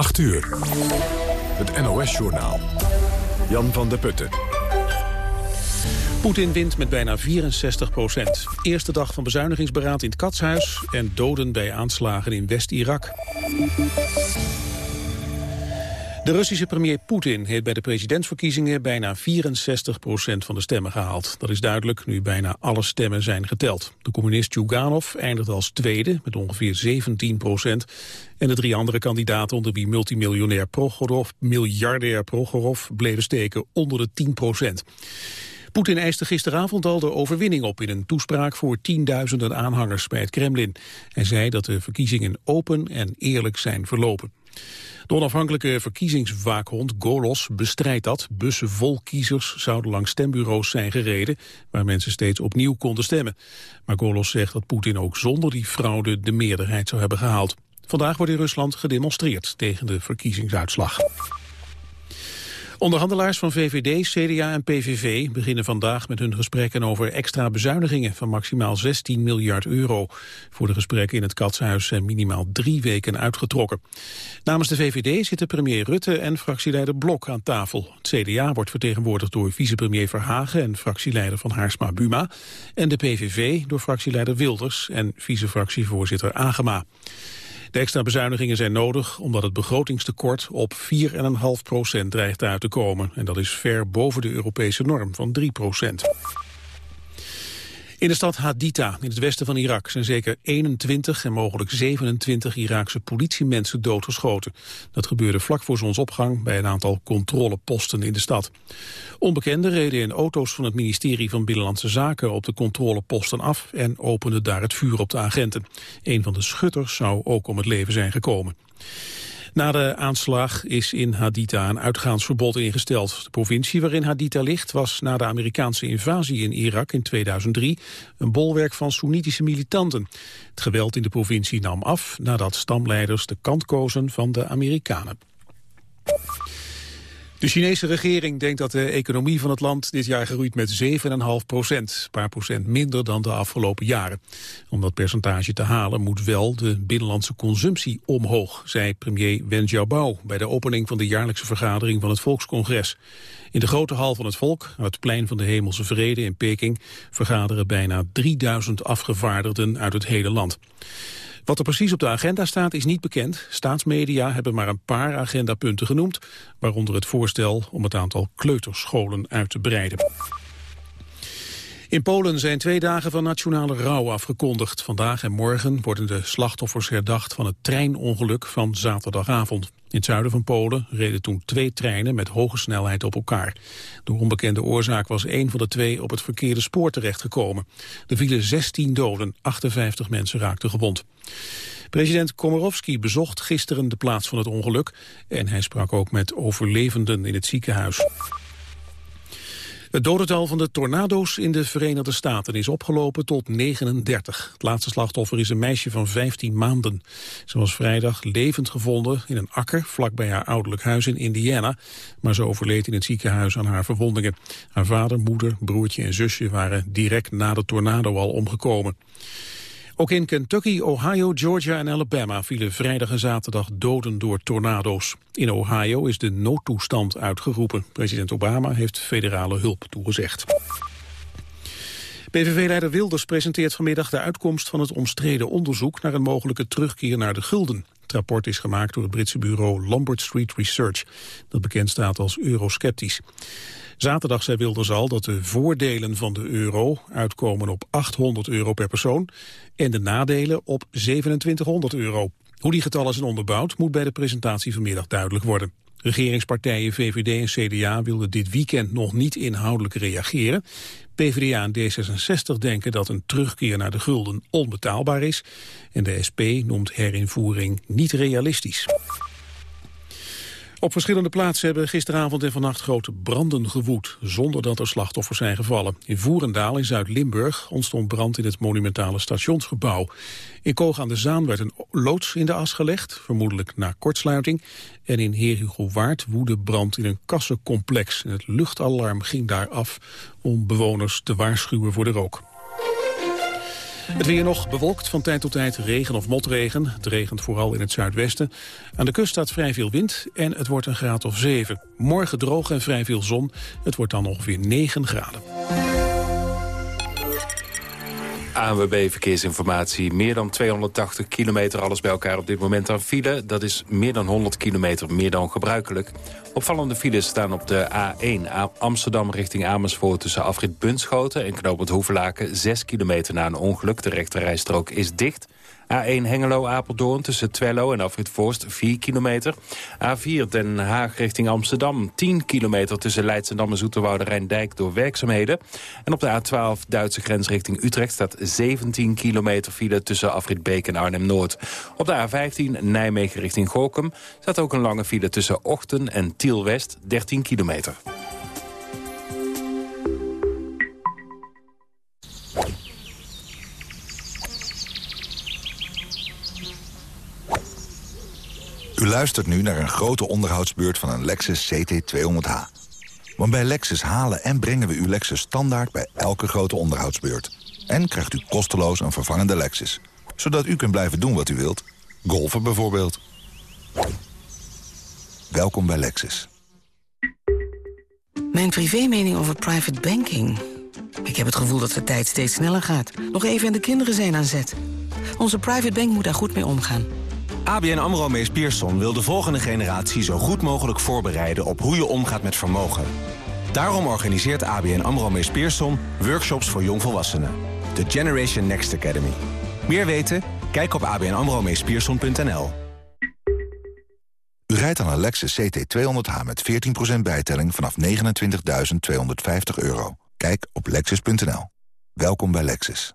8 uur. Het NOS-journaal. Jan van der Putten. Poetin wint met bijna 64 procent. Eerste dag van bezuinigingsberaad in het Katshuis... en doden bij aanslagen in West-Irak. De Russische premier Poetin heeft bij de presidentsverkiezingen bijna 64 procent van de stemmen gehaald. Dat is duidelijk nu bijna alle stemmen zijn geteld. De communist Juganov eindigt als tweede met ongeveer 17 procent. En de drie andere kandidaten onder wie multimiljonair Prokhorov, miljardair Prokhorov bleven steken onder de 10 procent. Poetin eiste gisteravond al de overwinning op in een toespraak voor tienduizenden aanhangers bij het Kremlin. Hij zei dat de verkiezingen open en eerlijk zijn verlopen. De onafhankelijke verkiezingswaakhond Golos bestrijdt dat. Bussen vol kiezers zouden langs stembureaus zijn gereden... waar mensen steeds opnieuw konden stemmen. Maar Golos zegt dat Poetin ook zonder die fraude de meerderheid zou hebben gehaald. Vandaag wordt in Rusland gedemonstreerd tegen de verkiezingsuitslag. Onderhandelaars van VVD, CDA en PVV beginnen vandaag met hun gesprekken over extra bezuinigingen van maximaal 16 miljard euro. Voor de gesprekken in het Katshuis zijn minimaal drie weken uitgetrokken. Namens de VVD zitten premier Rutte en fractieleider Blok aan tafel. Het CDA wordt vertegenwoordigd door vicepremier Verhagen en fractieleider van Haarsma Buma. En de PVV door fractieleider Wilders en vicefractievoorzitter Agema. De extra bezuinigingen zijn nodig omdat het begrotingstekort op 4,5 procent dreigt uit te komen. En dat is ver boven de Europese norm van 3 procent. In de stad Haditha, in het westen van Irak, zijn zeker 21 en mogelijk 27 Iraakse politiemensen doodgeschoten. Dat gebeurde vlak voor zonsopgang bij een aantal controleposten in de stad. Onbekenden reden in auto's van het ministerie van Binnenlandse Zaken op de controleposten af en openden daar het vuur op de agenten. Een van de schutters zou ook om het leven zijn gekomen. Na de aanslag is in Haditha een uitgaansverbod ingesteld. De provincie waarin Haditha ligt was na de Amerikaanse invasie in Irak in 2003 een bolwerk van Soenitische militanten. Het geweld in de provincie nam af nadat stamleiders de kant kozen van de Amerikanen. De Chinese regering denkt dat de economie van het land dit jaar groeit met 7,5 procent. Een paar procent minder dan de afgelopen jaren. Om dat percentage te halen moet wel de binnenlandse consumptie omhoog, zei premier Wen Jiabao bij de opening van de jaarlijkse vergadering van het Volkscongres. In de grote hal van het volk, aan het plein van de Hemelse Vrede in Peking, vergaderen bijna 3000 afgevaardigden uit het hele land. Wat er precies op de agenda staat is niet bekend. Staatsmedia hebben maar een paar agendapunten genoemd, waaronder het voorstel om het aantal kleuterscholen uit te breiden. In Polen zijn twee dagen van nationale rouw afgekondigd. Vandaag en morgen worden de slachtoffers herdacht van het treinongeluk van zaterdagavond. In het zuiden van Polen reden toen twee treinen met hoge snelheid op elkaar. Door onbekende oorzaak was één van de twee op het verkeerde spoor terechtgekomen. Er vielen 16 doden, 58 mensen raakten gewond. President Komorowski bezocht gisteren de plaats van het ongeluk... en hij sprak ook met overlevenden in het ziekenhuis. Het dodental van de tornado's in de Verenigde Staten is opgelopen tot 39. Het laatste slachtoffer is een meisje van 15 maanden. Ze was vrijdag levend gevonden in een akker vlakbij haar ouderlijk huis in Indiana. Maar ze overleed in het ziekenhuis aan haar verwondingen. Haar vader, moeder, broertje en zusje waren direct na de tornado al omgekomen. Ook in Kentucky, Ohio, Georgia en Alabama vielen vrijdag en zaterdag doden door tornado's. In Ohio is de noodtoestand uitgeroepen. President Obama heeft federale hulp toegezegd. PVV-leider Wilders presenteert vanmiddag de uitkomst van het omstreden onderzoek naar een mogelijke terugkeer naar de gulden. Het rapport is gemaakt door het Britse bureau Lombard Street Research, dat bekend staat als eurosceptisch. Zaterdag zei Wilders al dat de voordelen van de euro uitkomen op 800 euro per persoon en de nadelen op 2700 euro. Hoe die getallen zijn onderbouwd moet bij de presentatie vanmiddag duidelijk worden. Regeringspartijen VVD en CDA wilden dit weekend nog niet inhoudelijk reageren. PvdA en D66 denken dat een terugkeer naar de gulden onbetaalbaar is. En de SP noemt herinvoering niet realistisch. Op verschillende plaatsen hebben gisteravond en vannacht grote branden gewoed, zonder dat er slachtoffers zijn gevallen. In Voerendaal in Zuid-Limburg ontstond brand in het monumentale stationsgebouw. In Koog aan de Zaan werd een loods in de as gelegd, vermoedelijk na kortsluiting. En in Heerhugowaard woedde brand in een kassencomplex. het luchtalarm ging daar af om bewoners te waarschuwen voor de rook. Het weer nog bewolkt, van tijd tot tijd regen of motregen. Het regent vooral in het zuidwesten. Aan de kust staat vrij veel wind en het wordt een graad of 7. Morgen droog en vrij veel zon. Het wordt dan ongeveer 9 graden. ANWB Verkeersinformatie. Meer dan 280 kilometer alles bij elkaar op dit moment aan file. Dat is meer dan 100 kilometer, meer dan gebruikelijk. Opvallende files staan op de A1 Amsterdam richting Amersfoort... tussen afrit Bunschoten en knooppunt Hoevelaken. 6 kilometer na een ongeluk. De rechterrijstrook is dicht. A1 Hengelo-Apeldoorn tussen Twello en Afrit Voorst 4 kilometer. A4 Den Haag richting Amsterdam 10 kilometer tussen Leidschendam en Zoeterwoude Rijndijk door werkzaamheden. En op de A12 Duitse grens richting Utrecht staat 17 kilometer file tussen Afrit Beek en Arnhem-Noord. Op de A15 Nijmegen richting Gorkum staat ook een lange file tussen Ochten en Tiel-West 13 kilometer. U luistert nu naar een grote onderhoudsbeurt van een Lexus CT200H. Want bij Lexus halen en brengen we uw Lexus standaard bij elke grote onderhoudsbeurt. En krijgt u kosteloos een vervangende Lexus. Zodat u kunt blijven doen wat u wilt. Golfen bijvoorbeeld. Welkom bij Lexus. Mijn privémening over private banking. Ik heb het gevoel dat de tijd steeds sneller gaat. Nog even en de kinderen zijn aan zet. Onze private bank moet daar goed mee omgaan. ABN AMRO Mees Pierson wil de volgende generatie zo goed mogelijk voorbereiden op hoe je omgaat met vermogen. Daarom organiseert ABN AMRO Mees Pierson workshops voor jongvolwassenen. De Generation Next Academy. Meer weten? Kijk op abnamromeespierson.nl. U rijdt een Lexus CT200H met 14% bijtelling vanaf 29.250 euro. Kijk op lexus.nl. Welkom bij Lexus.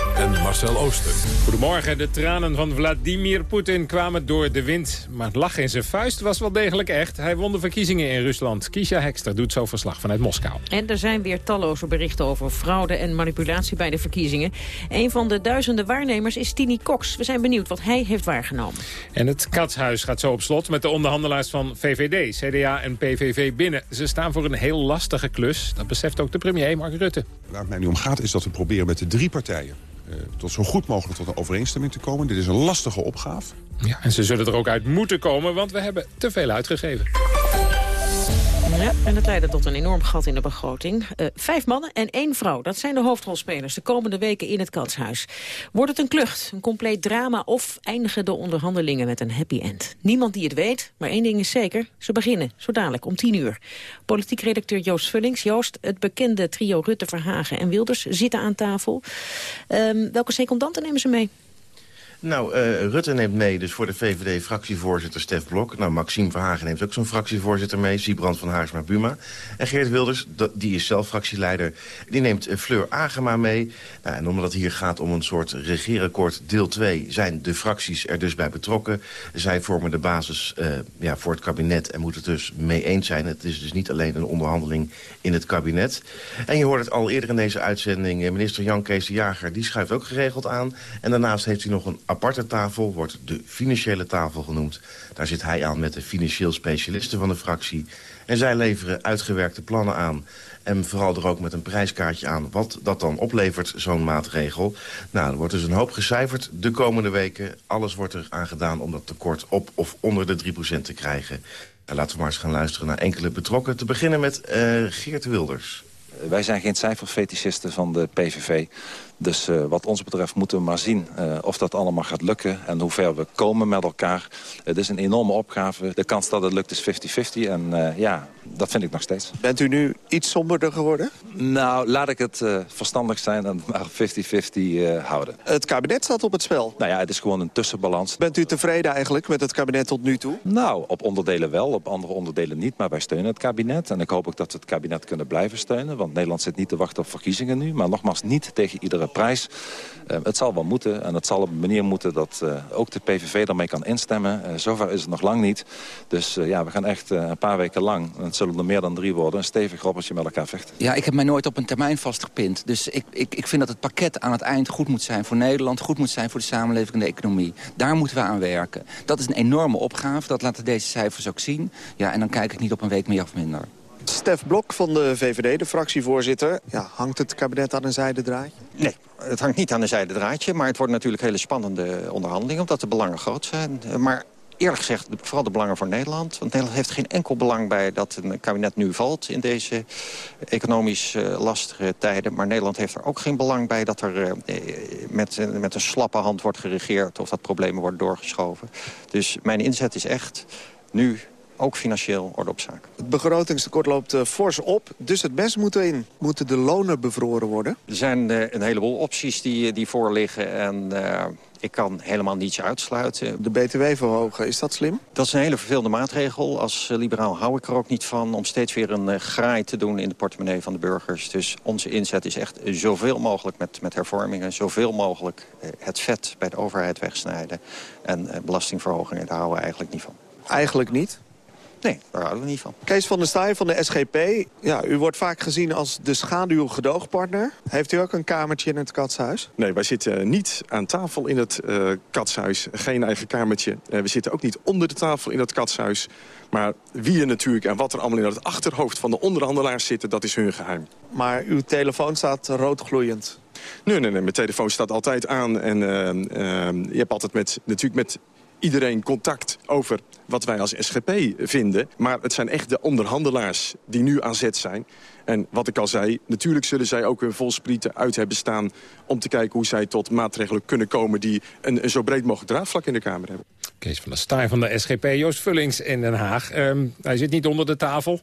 en Marcel Ooster. Goedemorgen. De tranen van Vladimir Poetin kwamen door de wind. Maar het lach in zijn vuist was wel degelijk echt. Hij won de verkiezingen in Rusland. Kisha Hekster doet zo verslag vanuit Moskou. En er zijn weer talloze berichten over fraude en manipulatie bij de verkiezingen. Een van de duizenden waarnemers is Tini Cox. We zijn benieuwd wat hij heeft waargenomen. En het Katshuis gaat zo op slot met de onderhandelaars van VVD, CDA en PVV binnen. Ze staan voor een heel lastige klus. Dat beseft ook de premier Mark Rutte. Waar het mij nu om gaat is dat we proberen met de drie partijen tot zo goed mogelijk tot een overeenstemming te komen. Dit is een lastige opgave. Ja, en ze zullen er ook uit moeten komen, want we hebben te veel uitgegeven. Ja, en dat leidde tot een enorm gat in de begroting. Uh, vijf mannen en één vrouw, dat zijn de hoofdrolspelers... de komende weken in het katshuis. Wordt het een klucht, een compleet drama... of eindigen de onderhandelingen met een happy end? Niemand die het weet, maar één ding is zeker. Ze beginnen, zo dadelijk, om tien uur. Politiek redacteur Joost Vullings. Joost, het bekende trio Rutte, Verhagen en Wilders zitten aan tafel. Um, welke secondanten nemen ze mee? Nou, uh, Rutte neemt mee dus voor de VVD-fractievoorzitter Stef Blok. Nou, Maxime Verhagen neemt ook zo'n fractievoorzitter mee. Siebrand van Haarsma-Buma. En Geert Wilders, die is zelf fractieleider, die neemt uh, Fleur Agema mee. Nou, en omdat het hier gaat om een soort regeerakkoord deel 2... zijn de fracties er dus bij betrokken. Zij vormen de basis uh, ja, voor het kabinet en moeten het dus mee eens zijn. Het is dus niet alleen een onderhandeling in het kabinet. En je hoort het al eerder in deze uitzending. Minister Jan Kees de Jager, die schuift ook geregeld aan. En daarnaast heeft hij nog een aparte tafel, wordt de financiële tafel genoemd. Daar zit hij aan met de financieel specialisten van de fractie. En zij leveren uitgewerkte plannen aan. En vooral er ook met een prijskaartje aan wat dat dan oplevert, zo'n maatregel. Nou, er wordt dus een hoop gecijferd de komende weken. Alles wordt er aan gedaan om dat tekort op of onder de 3% te krijgen. Nou, laten we maar eens gaan luisteren naar enkele betrokken. Te beginnen met uh, Geert Wilders. Wij zijn geen cijferfetischisten van de PVV. Dus uh, wat ons betreft moeten we maar zien uh, of dat allemaal gaat lukken... en hoe ver we komen met elkaar. Het is een enorme opgave. De kans dat het lukt is 50-50 en uh, ja, dat vind ik nog steeds. Bent u nu iets somberder geworden? Nou, laat ik het verstandig zijn en maar 50-50 houden. Het kabinet staat op het spel. Nou ja, het is gewoon een tussenbalans. Bent u tevreden eigenlijk met het kabinet tot nu toe? Nou, op onderdelen wel, op andere onderdelen niet. Maar wij steunen het kabinet. En ik hoop ook dat we het kabinet kunnen blijven steunen. Want Nederland zit niet te wachten op verkiezingen nu. Maar nogmaals, niet tegen iedere prijs. Uh, het zal wel moeten en het zal op een manier moeten dat uh, ook de PVV daarmee kan instemmen. Uh, zover is het nog lang niet. Dus ja, we gaan echt een paar weken lang, en het zullen er meer dan drie worden... een stevig robbertje met elkaar vechten. Ja, ik heb mij nooit op een termijn vastgepind. Dus ik, ik, ik vind dat het pakket aan het eind goed moet zijn voor Nederland... goed moet zijn voor de samenleving en de economie. Daar moeten we aan werken. Dat is een enorme opgave, dat laten deze cijfers ook zien. Ja, en dan kijk ik niet op een week meer of minder. Stef Blok van de VVD, de fractievoorzitter. Ja, hangt het kabinet aan een zijde draadje? Nee, het hangt niet aan een zijde draadje. Maar het wordt natuurlijk hele spannende onderhandelingen... omdat de belangen groot zijn. Maar eerlijk gezegd, vooral de belangen voor Nederland. Want Nederland heeft geen enkel belang bij dat een kabinet nu valt... in deze economisch uh, lastige tijden. Maar Nederland heeft er ook geen belang bij... dat er uh, met, met een slappe hand wordt geregeerd... of dat problemen worden doorgeschoven. Dus mijn inzet is echt nu ook financieel orde op zaak. Het begrotingstekort loopt uh, fors op, dus het best moet erin. Moeten de lonen bevroren worden? Er zijn uh, een heleboel opties die, die voorliggen en... Ik kan helemaal niets uitsluiten. De BTW verhogen, is dat slim? Dat is een hele vervelende maatregel. Als liberaal hou ik er ook niet van om steeds weer een graai te doen in de portemonnee van de burgers. Dus onze inzet is echt zoveel mogelijk met, met hervormingen. Zoveel mogelijk het vet bij de overheid wegsnijden. En belastingverhogingen, daar houden we eigenlijk niet van. Eigenlijk niet? Nee, daar houden we niet van. Kees van der Staaij van de SGP. Ja, u wordt vaak gezien als de schaduwgedoogpartner. Heeft u ook een kamertje in het katshuis? Nee, wij zitten niet aan tafel in het uh, katshuis. Geen eigen kamertje. Uh, we zitten ook niet onder de tafel in het katshuis. Maar wie er natuurlijk en wat er allemaal in het achterhoofd van de onderhandelaars zitten... dat is hun geheim. Maar uw telefoon staat roodgloeiend. Nee, nee, nee. Mijn telefoon staat altijd aan. En uh, je hebt altijd met, natuurlijk met iedereen contact over wat wij als SGP vinden. Maar het zijn echt de onderhandelaars die nu aan zet zijn. En wat ik al zei, natuurlijk zullen zij ook hun volsprieten uit hebben staan... om te kijken hoe zij tot maatregelen kunnen komen... die een, een zo breed mogelijk draagvlak in de Kamer hebben. Kees van der Staaij van de SGP, Joost Vullings in Den Haag. Um, hij zit niet onder de tafel.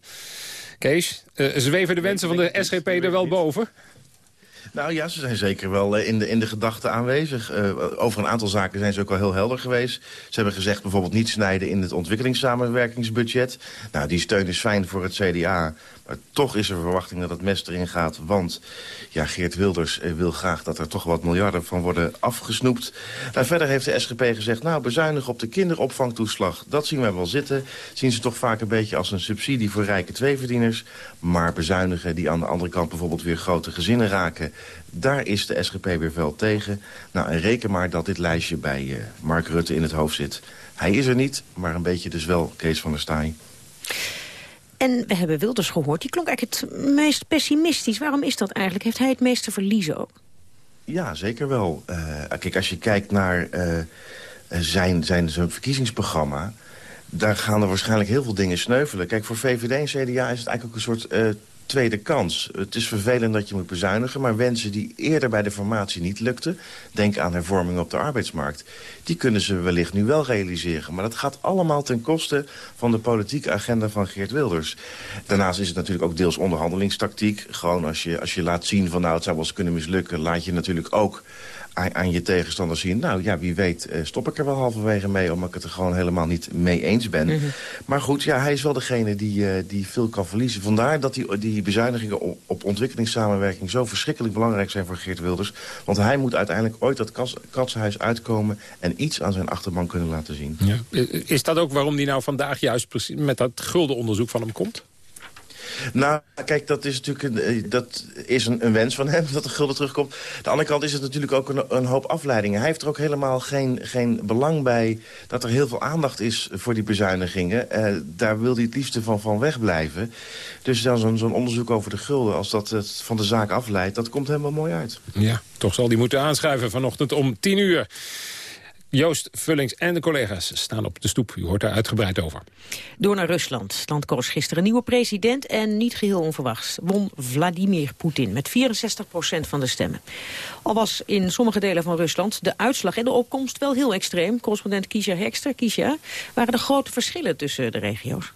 Kees, uh, zweven de wensen van de SGP er wel boven? Nou ja, ze zijn zeker wel uh, in de, in de gedachten aanwezig. Uh, over een aantal zaken zijn ze ook wel heel helder geweest. Ze hebben gezegd bijvoorbeeld niet snijden in het ontwikkelingssamenwerkingsbudget. Nou, die steun is fijn voor het CDA. Maar toch is er verwachting dat het mes erin gaat. Want ja, Geert Wilders uh, wil graag dat er toch wat miljarden van worden afgesnoept. Nou, verder heeft de SGP gezegd, nou bezuinigen op de kinderopvangtoeslag. Dat zien wij wel zitten. Zien ze toch vaak een beetje als een subsidie voor rijke tweeverdieners. Maar bezuinigen die aan de andere kant bijvoorbeeld weer grote gezinnen raken. Daar is de SGP weer wel tegen. Nou, en reken maar dat dit lijstje bij uh, Mark Rutte in het hoofd zit. Hij is er niet, maar een beetje dus wel Kees van der Staaij. En we hebben Wilders gehoord, die klonk eigenlijk het meest pessimistisch. Waarom is dat eigenlijk? Heeft hij het meest te verliezen ook? Ja, zeker wel. Uh, kijk, als je kijkt naar uh, zijn, zijn, zijn verkiezingsprogramma... daar gaan er waarschijnlijk heel veel dingen sneuvelen. Kijk, voor VVD en CDA is het eigenlijk ook een soort... Tweede kans. Het is vervelend dat je moet bezuinigen... maar wensen die eerder bij de formatie niet lukten... denk aan hervormingen op de arbeidsmarkt... die kunnen ze wellicht nu wel realiseren. Maar dat gaat allemaal ten koste van de politieke agenda van Geert Wilders. Daarnaast is het natuurlijk ook deels onderhandelingstactiek. Gewoon als je, als je laat zien van nou het zou wel eens kunnen mislukken... laat je natuurlijk ook aan je tegenstander zien... nou ja, wie weet stop ik er wel halverwege mee... omdat ik het er gewoon helemaal niet mee eens ben. Mm -hmm. Maar goed, ja, hij is wel degene die, uh, die veel kan verliezen. Vandaar dat die, die bezuinigingen op, op ontwikkelingssamenwerking... zo verschrikkelijk belangrijk zijn voor Geert Wilders. Want hij moet uiteindelijk ooit dat katsenhuis uitkomen... en iets aan zijn achterban kunnen laten zien. Ja. Is dat ook waarom hij nou vandaag juist precies met dat gulden onderzoek van hem komt? Nou, kijk, dat is natuurlijk een, dat is een, een, wens van hem, dat de gulden terugkomt. De andere kant is het natuurlijk ook een, een, hoop afleidingen. Hij heeft er ook helemaal geen, geen belang bij dat er heel veel aandacht is voor die bezuinigingen. Uh, daar wil hij het liefste van, van wegblijven. Dus dan zo'n zo'n onderzoek over de gulden, als dat het van de zaak afleidt, dat komt helemaal mooi uit. Ja, toch zal hij moeten aanschuiven vanochtend om tien uur. Joost Vullings en de collega's staan op de stoep. U hoort daar uitgebreid over. Door naar Rusland. Het land koos gisteren een nieuwe president en niet geheel onverwachts won Vladimir Poetin met 64 procent van de stemmen. Al was in sommige delen van Rusland de uitslag en de opkomst wel heel extreem. Correspondent Kisha Hekster, Kisha, waren er grote verschillen tussen de regio's?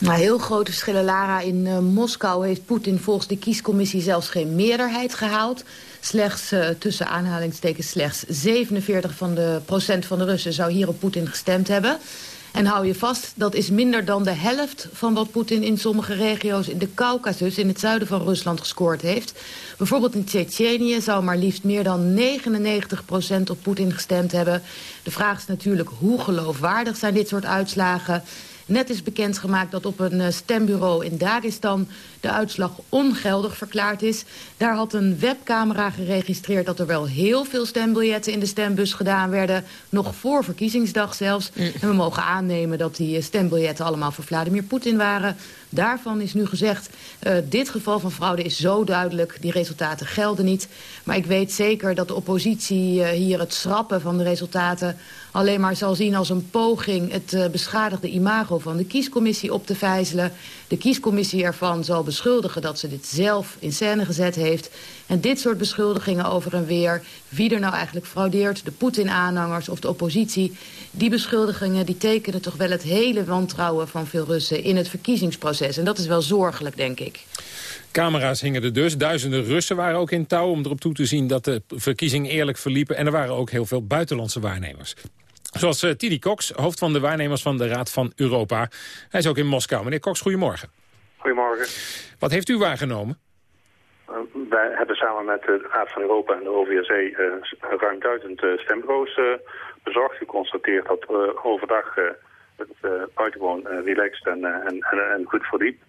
Nou, heel grote verschillen, Lara. In uh, Moskou heeft Poetin volgens de kiescommissie zelfs geen meerderheid gehaald. Slechts, uh, tussen aanhalingstekens, slechts 47 van de procent van de Russen zou hier op Poetin gestemd hebben. En hou je vast, dat is minder dan de helft van wat Poetin in sommige regio's in de Caucasus, in het zuiden van Rusland, gescoord heeft. Bijvoorbeeld in Tsjetsjenië zou maar liefst meer dan 99 procent op Poetin gestemd hebben. De vraag is natuurlijk hoe geloofwaardig zijn dit soort uitslagen. Net is bekendgemaakt dat op een eh, stembureau in Dagestan de uitslag ongeldig verklaard is. Daar had een webcamera geregistreerd dat er wel heel veel stembiljetten in de stembus gedaan werden. Nog voor verkiezingsdag zelfs. Mm. En we mogen aannemen dat die eh, stembiljetten allemaal voor Vladimir Poetin waren. Daarvan is nu gezegd, uh, dit geval van fraude is zo duidelijk, die resultaten gelden niet. Maar ik weet zeker dat de oppositie uh, hier het schrappen van de resultaten alleen maar zal zien als een poging het uh, beschadigde imago van de kiescommissie op te vijzelen. De kiescommissie ervan zal beschuldigen dat ze dit zelf in scène gezet heeft. En dit soort beschuldigingen over en weer, wie er nou eigenlijk fraudeert, de Poetin-aanhangers of de oppositie, die beschuldigingen die tekenen toch wel het hele wantrouwen van veel Russen in het verkiezingsproces. En dat is wel zorgelijk, denk ik. Camera's hingen er dus. Duizenden Russen waren ook in touw om erop toe te zien dat de verkiezingen eerlijk verliepen. En er waren ook heel veel buitenlandse waarnemers. Zoals uh, Tidi Cox, hoofd van de waarnemers van de Raad van Europa. Hij is ook in Moskou. Meneer Cox, goedemorgen. Goedemorgen. Wat heeft u waargenomen? Uh, wij hebben samen met de Raad van Europa en de OVSE uh, ruim duizend stembureaus bezorgd. Geconstateerd dat overdag het buitengewoon relaxed en, en, en, goed verliep.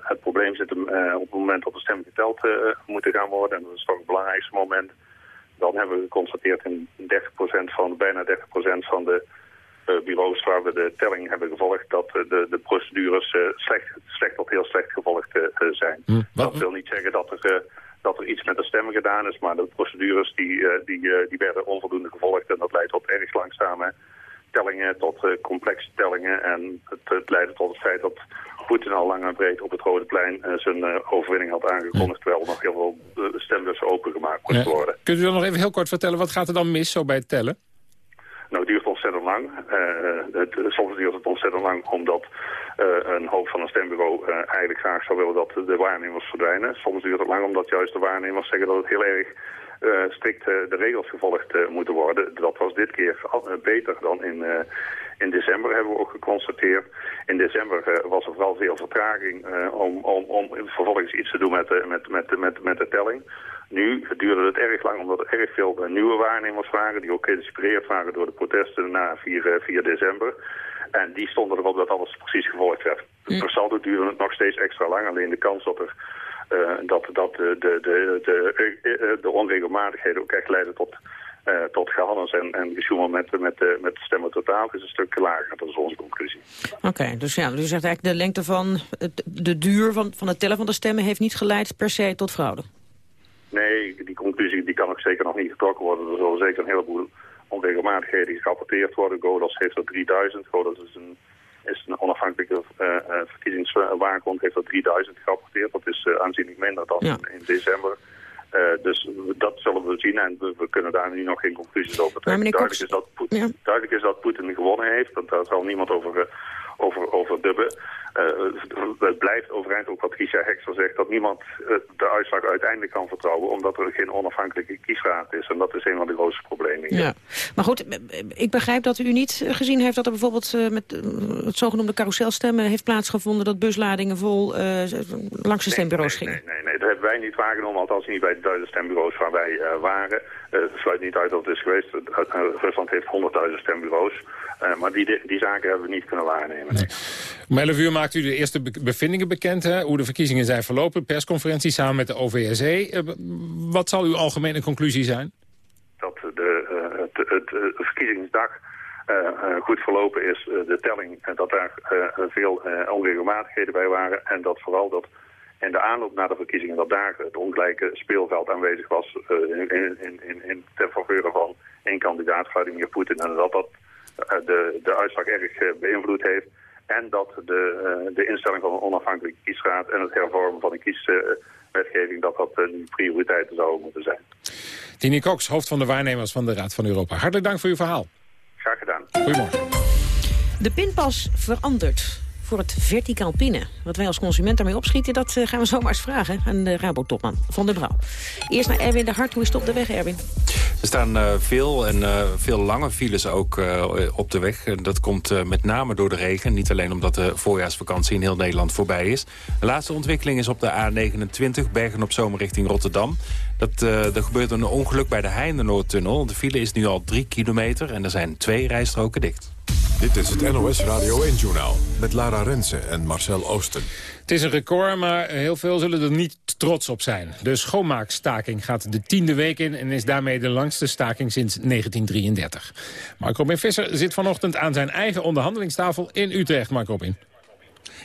het probleem zit hem op het moment dat de stemmen geteld moeten gaan worden. En dat is toch het belangrijkste moment dan hebben we geconstateerd in 30% van, bijna 30% van de uh, bureaus waar we de telling hebben gevolgd... dat uh, de, de procedures uh, slecht, slecht of heel slecht gevolgd zijn. Hm, dat wil niet zeggen dat er, dat er iets met de stemmen gedaan is... maar de procedures die, die, die werden onvoldoende gevolgd... en dat leidt tot erg langzame tellingen, tot complexe tellingen. En het, het leidde tot het feit dat Poetin al lang en breed op het Rode Plein uh, zijn uh, overwinning had aangekondigd... terwijl nog heel veel uh, stembussen opengemaakt moesten ja. worden. Kunt u dan nog even heel kort vertellen, wat gaat er dan mis zo bij het tellen? Nou, het duurt ontzettend lang. Het, soms duurt het ontzettend lang omdat een hoofd van een stembureau eigenlijk graag zou willen dat de waarnemers verdwijnen. Soms duurt het lang omdat juist de waarnemers zeggen dat het heel erg uh, strikt de regels gevolgd moeten worden. Dat was dit keer beter dan in, in december, hebben we ook geconstateerd. In december was er vooral veel vertraging om, om, om vervolgens iets te doen met, met, met, met, met de telling. Nu duurde het erg lang omdat er erg veel nieuwe waarnemers waren... die ook geïnspireerd waren door de protesten na 4, 4 december... En die stonden erop dat alles precies gevolgd werd. Mm. Per saldo duurde het nog steeds extra lang. Alleen de kans dat er uh, dat, dat de, de, de, de, de onregelmatigheden ook echt leiden tot, uh, tot gehandels en, en met, met, de, met de stemmen totaal is een stuk lager. Dat is onze conclusie. Oké, okay, dus ja, u zegt eigenlijk de lengte van het, de duur van, van het tellen van de stemmen heeft niet geleid per se tot fraude. Nee, die conclusie die kan ook zeker nog niet getrokken worden. Er zullen zeker een heleboel onregelmatigheden gerapporteerd worden. GODAS heeft er 3000. GODAS is een is een onafhankelijke uh, verkiezingswaakhond heeft er 3000 gerapporteerd. Dat is uh, aanzienlijk minder dan ja. in december. Uh, dus dat zullen we zien en we, we, kunnen daar nu nog geen conclusies over trekken. Duidelijk, is dat Poetin, ja. duidelijk is dat Poetin gewonnen heeft, want daar zal niemand over, over, over dubben. Uh, het blijft overeind ook wat Kiesja Hekster zegt... dat niemand uh, de uitslag uiteindelijk kan vertrouwen... omdat er geen onafhankelijke kiesraad is. En dat is een van de grootste problemen. Ja. Maar goed, ik begrijp dat u niet gezien heeft... dat er bijvoorbeeld met het zogenoemde carouselstemmen heeft plaatsgevonden... dat busladingen vol langs de stembureaus nee, gingen. Nee, nee, nee, dat hebben wij niet waargenomen. Althans niet bij de duizend stembureaus waar wij waren. Het sluit niet uit dat het is geweest. Rusland heeft 100.000 stembureaus. Maar die, die zaken hebben we niet kunnen waarnemen. Nee. Om 11 uur maakt u de eerste bevindingen bekend, hè? hoe de verkiezingen zijn verlopen. Persconferentie samen met de OVSE. wat zal uw algemene conclusie zijn? Dat de, uh, het, het, het, verkiezingsdag goed verlopen is. de telling, dat daar veel onregelmatigheden bij waren. En dat vooral dat in de aanloop naar de verkiezingen dat daar het ongelijke speelveld aanwezig was in, in, in, in, ten faveur van één kandidaat, Vladimir Poetin. En dat dat de, de uitslag erg beïnvloed heeft. En dat de, de instelling van een onafhankelijke kiesraad en het hervormen van de kieswetgeving, dat dat nu prioriteiten zouden moeten zijn. Tini Cox, hoofd van de waarnemers van de Raad van Europa. Hartelijk dank voor uw verhaal. Graag gedaan. Goedemorgen. De pinpas verandert voor het verticaal pinnen. Wat wij als consument daarmee opschieten, dat eh, gaan we zomaar eens vragen aan de Rabo-topman Van der Brouw. Eerst naar Erwin de Hart. Hoe is het op de weg, Erwin? Er staan uh, veel en veel lange files ook op de weg. Dat komt met name door de regen. Niet alleen omdat de voorjaarsvakantie in heel Nederland voorbij is. De laatste ontwikkeling is op de A29, Bergen op Zomer richting Rotterdam. Dat, er gebeurt een ongeluk bij de Heindenoordtunnel. De file is nu al drie kilometer en er zijn twee rijstroken dicht. Dit is het NOS Radio 1-journaal met Lara Rensen en Marcel Oosten. Het is een record, maar heel veel zullen er niet trots op zijn. De schoonmaakstaking gaat de tiende week in... en is daarmee de langste staking sinds 1933. Mark Robin Visser zit vanochtend aan zijn eigen onderhandelingstafel in Utrecht. Mark Robin.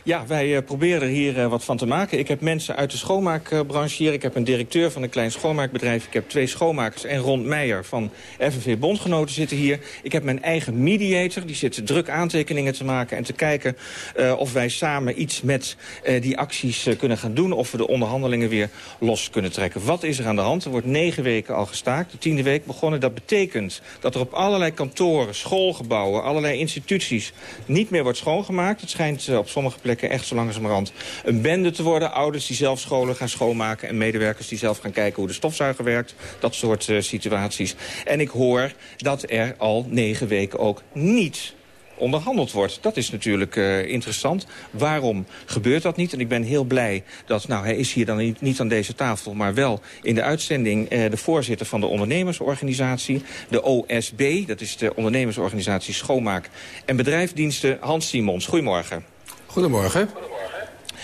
Ja, wij uh, proberen er hier uh, wat van te maken. Ik heb mensen uit de schoonmaakbranche hier. Ik heb een directeur van een klein schoonmaakbedrijf. Ik heb twee schoonmakers en Ron Meijer van FNV Bondgenoten zitten hier. Ik heb mijn eigen mediator. Die zit druk aantekeningen te maken en te kijken uh, of wij samen iets met die acties kunnen gaan doen. Of we de onderhandelingen weer los kunnen trekken. Wat is er aan de hand? Er wordt negen weken al gestaakt. De tiende week begonnen. Dat betekent dat er op allerlei kantoren, schoolgebouwen, allerlei instituties niet meer wordt schoongemaakt. Het schijnt op sommige plekken echt zo langzamerhand een bende te worden. Ouders die zelf scholen gaan schoonmaken en medewerkers die zelf gaan kijken hoe de stofzuiger werkt. Dat soort uh, situaties. En ik hoor dat er al negen weken ook niet onderhandeld wordt. Dat is natuurlijk uh, interessant. Waarom gebeurt dat niet? En ik ben heel blij dat, nou hij is hier dan niet, niet aan deze tafel... maar wel in de uitzending uh, de voorzitter van de ondernemersorganisatie... de OSB, dat is de ondernemersorganisatie Schoonmaak en Bedrijfsdiensten, Hans Simons. Goedemorgen. Goedemorgen.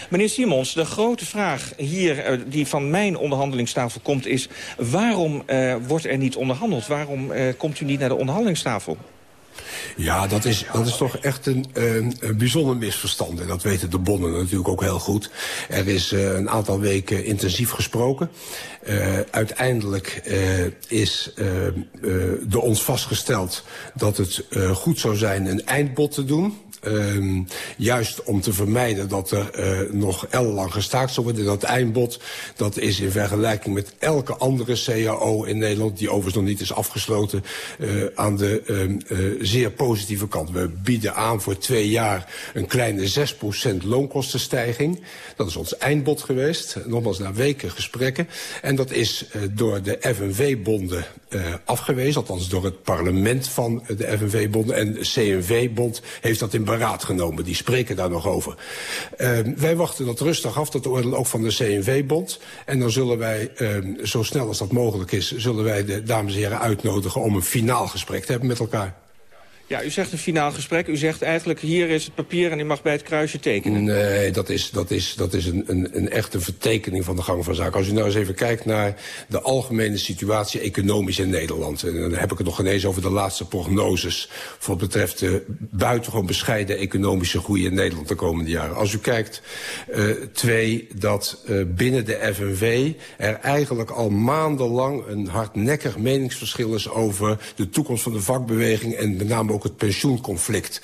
Meneer Simons, de grote vraag hier uh, die van mijn onderhandelingstafel komt is... waarom uh, wordt er niet onderhandeld? Waarom uh, komt u niet naar de onderhandelingstafel? Ja, dat is, dat is toch echt een, een, een bijzonder misverstand. En dat weten de bonnen natuurlijk ook heel goed. Er is uh, een aantal weken intensief gesproken. Uh, uiteindelijk uh, is door ons vastgesteld dat het goed zou zijn een eindbod te doen. Um, juist om te vermijden dat er uh, nog ellenlang gestaakt zou worden. Dat eindbod, dat is in vergelijking met elke andere CAO in Nederland... die overigens nog niet is afgesloten, uh, aan de um, uh, zeer positieve kant. We bieden aan voor twee jaar een kleine 6% loonkostenstijging. Dat is ons eindbod geweest, nogmaals na weken gesprekken. En dat is door de FNV-bonden afgewezen, althans door het parlement van de FNV-bonden. En de CNV-bond heeft dat in beraad genomen. Die spreken daar nog over. Uh, wij wachten dat rustig af, dat oordeel ook van de CNV-bond. En dan zullen wij, uh, zo snel als dat mogelijk is... zullen wij de dames en heren uitnodigen om een finaal gesprek te hebben met elkaar. Ja, u zegt een finaal gesprek. U zegt eigenlijk, hier is het papier en u mag bij het kruisje tekenen. Nee, dat is, dat is, dat is een, een, een echte vertekening van de gang van zaken. Als u nou eens even kijkt naar de algemene situatie economisch in Nederland. En dan heb ik het nog ineens over de laatste prognoses... wat betreft de buitengewoon bescheiden economische groei in Nederland de komende jaren. Als u kijkt, uh, twee, dat uh, binnen de FNV er eigenlijk al maandenlang... een hardnekkig meningsverschil is over de toekomst van de vakbeweging... en met name ook het pensioenconflict.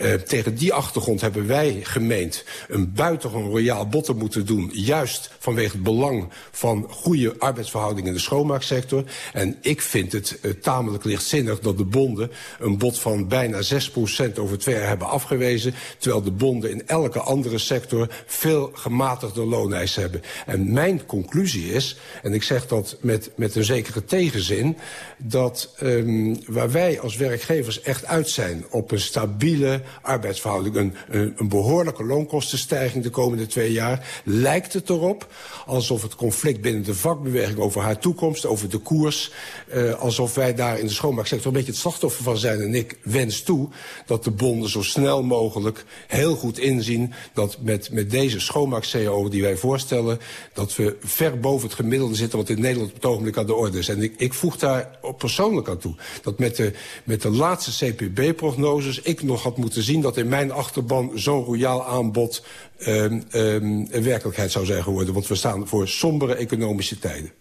Uh, tegen die achtergrond hebben wij gemeend een buitengewoon royaal bod te moeten doen. Juist vanwege het belang van goede arbeidsverhoudingen in de schoonmaaksector. En ik vind het uh, tamelijk lichtzinnig dat de bonden een bod van bijna 6% over twee jaar hebben afgewezen. Terwijl de bonden in elke andere sector veel gematigde looneisen hebben. En mijn conclusie is, en ik zeg dat met, met een zekere tegenzin... dat um, waar wij als werkgevers echt uit zijn op een stabiele arbeidsverhouding... Een, een, behoorlijke loonkostenstijging de komende twee jaar... lijkt het erop alsof het conflict binnen de vakbeweging over haar toekomst... over de koers, uh, alsof wij daar in de schoonmaaksector... een beetje het slachtoffer van zijn. En ik wens toe dat de bonden zo snel mogelijk heel goed inzien... dat met, met deze schoonmaak-CO die wij voorstellen... dat we ver boven het gemiddelde zitten... wat in Nederland op het ogenblik aan de orde is. En ik, ik voeg daar persoonlijk aan toe dat met de, met de laatste CPB-prognoses... ik nog had moeten zien dat in mijn achterban zo'n royaal aanbod... Um, um, werkelijkheid zou zijn geworden. Want we staan voor sombere economische tijden.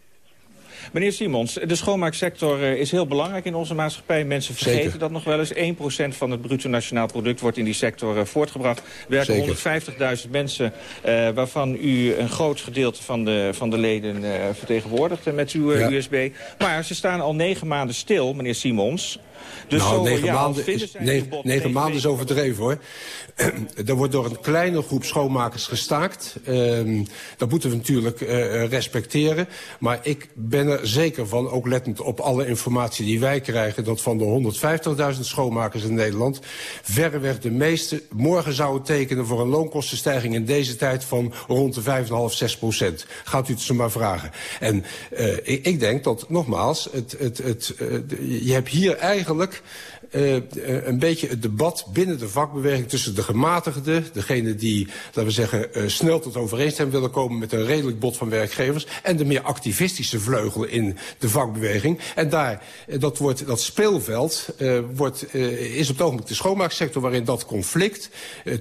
Meneer Simons, de schoonmaaksector eh, is heel belangrijk in onze maatschappij. Mensen vergeten Zeker. dat nog wel eens. 1% van het bruto nationaal product wordt in die sector eh, voortgebracht. Er werken 150.000 mensen, uh, waarvan u een groot gedeelte van de, van de leden uh, vertegenwoordigt uh, met uw Ja. USB. Maar ze staan al negen maanden stil, meneer Simons. Dus nou, zo, negen, ja, maanden, is, negen, maanden is overdreven, hoor. er wordt door een kleine groep schoonmakers gestaakt. Ehm, dat moeten we natuurlijk eh, respecteren. Maar ik ben er zeker van, ook lettend op alle informatie die wij krijgen... dat van de 150.000 schoonmakers in Nederland... verreweg de meeste morgen zouden tekenen voor een loonkostenstijging... in deze tijd van rond de 5,5, 6 procent. Gaat u het ze maar vragen. En eh, ik, ik denk dat, nogmaals, het, het, het, eh, je hebt hier eigenlijk... eh, eh, een beetje het debat binnen de vakbeweging tussen de gematigden... degene die, laten we zeggen, eh, snel tot overeenstemming willen komen... met een redelijk bod van werkgevers... en de meer activistische vleugel in de vakbeweging. En daar, dat, wordt, dat speelveld wordt, is op het ogenblik de schoonmaaksector... waarin dat conflict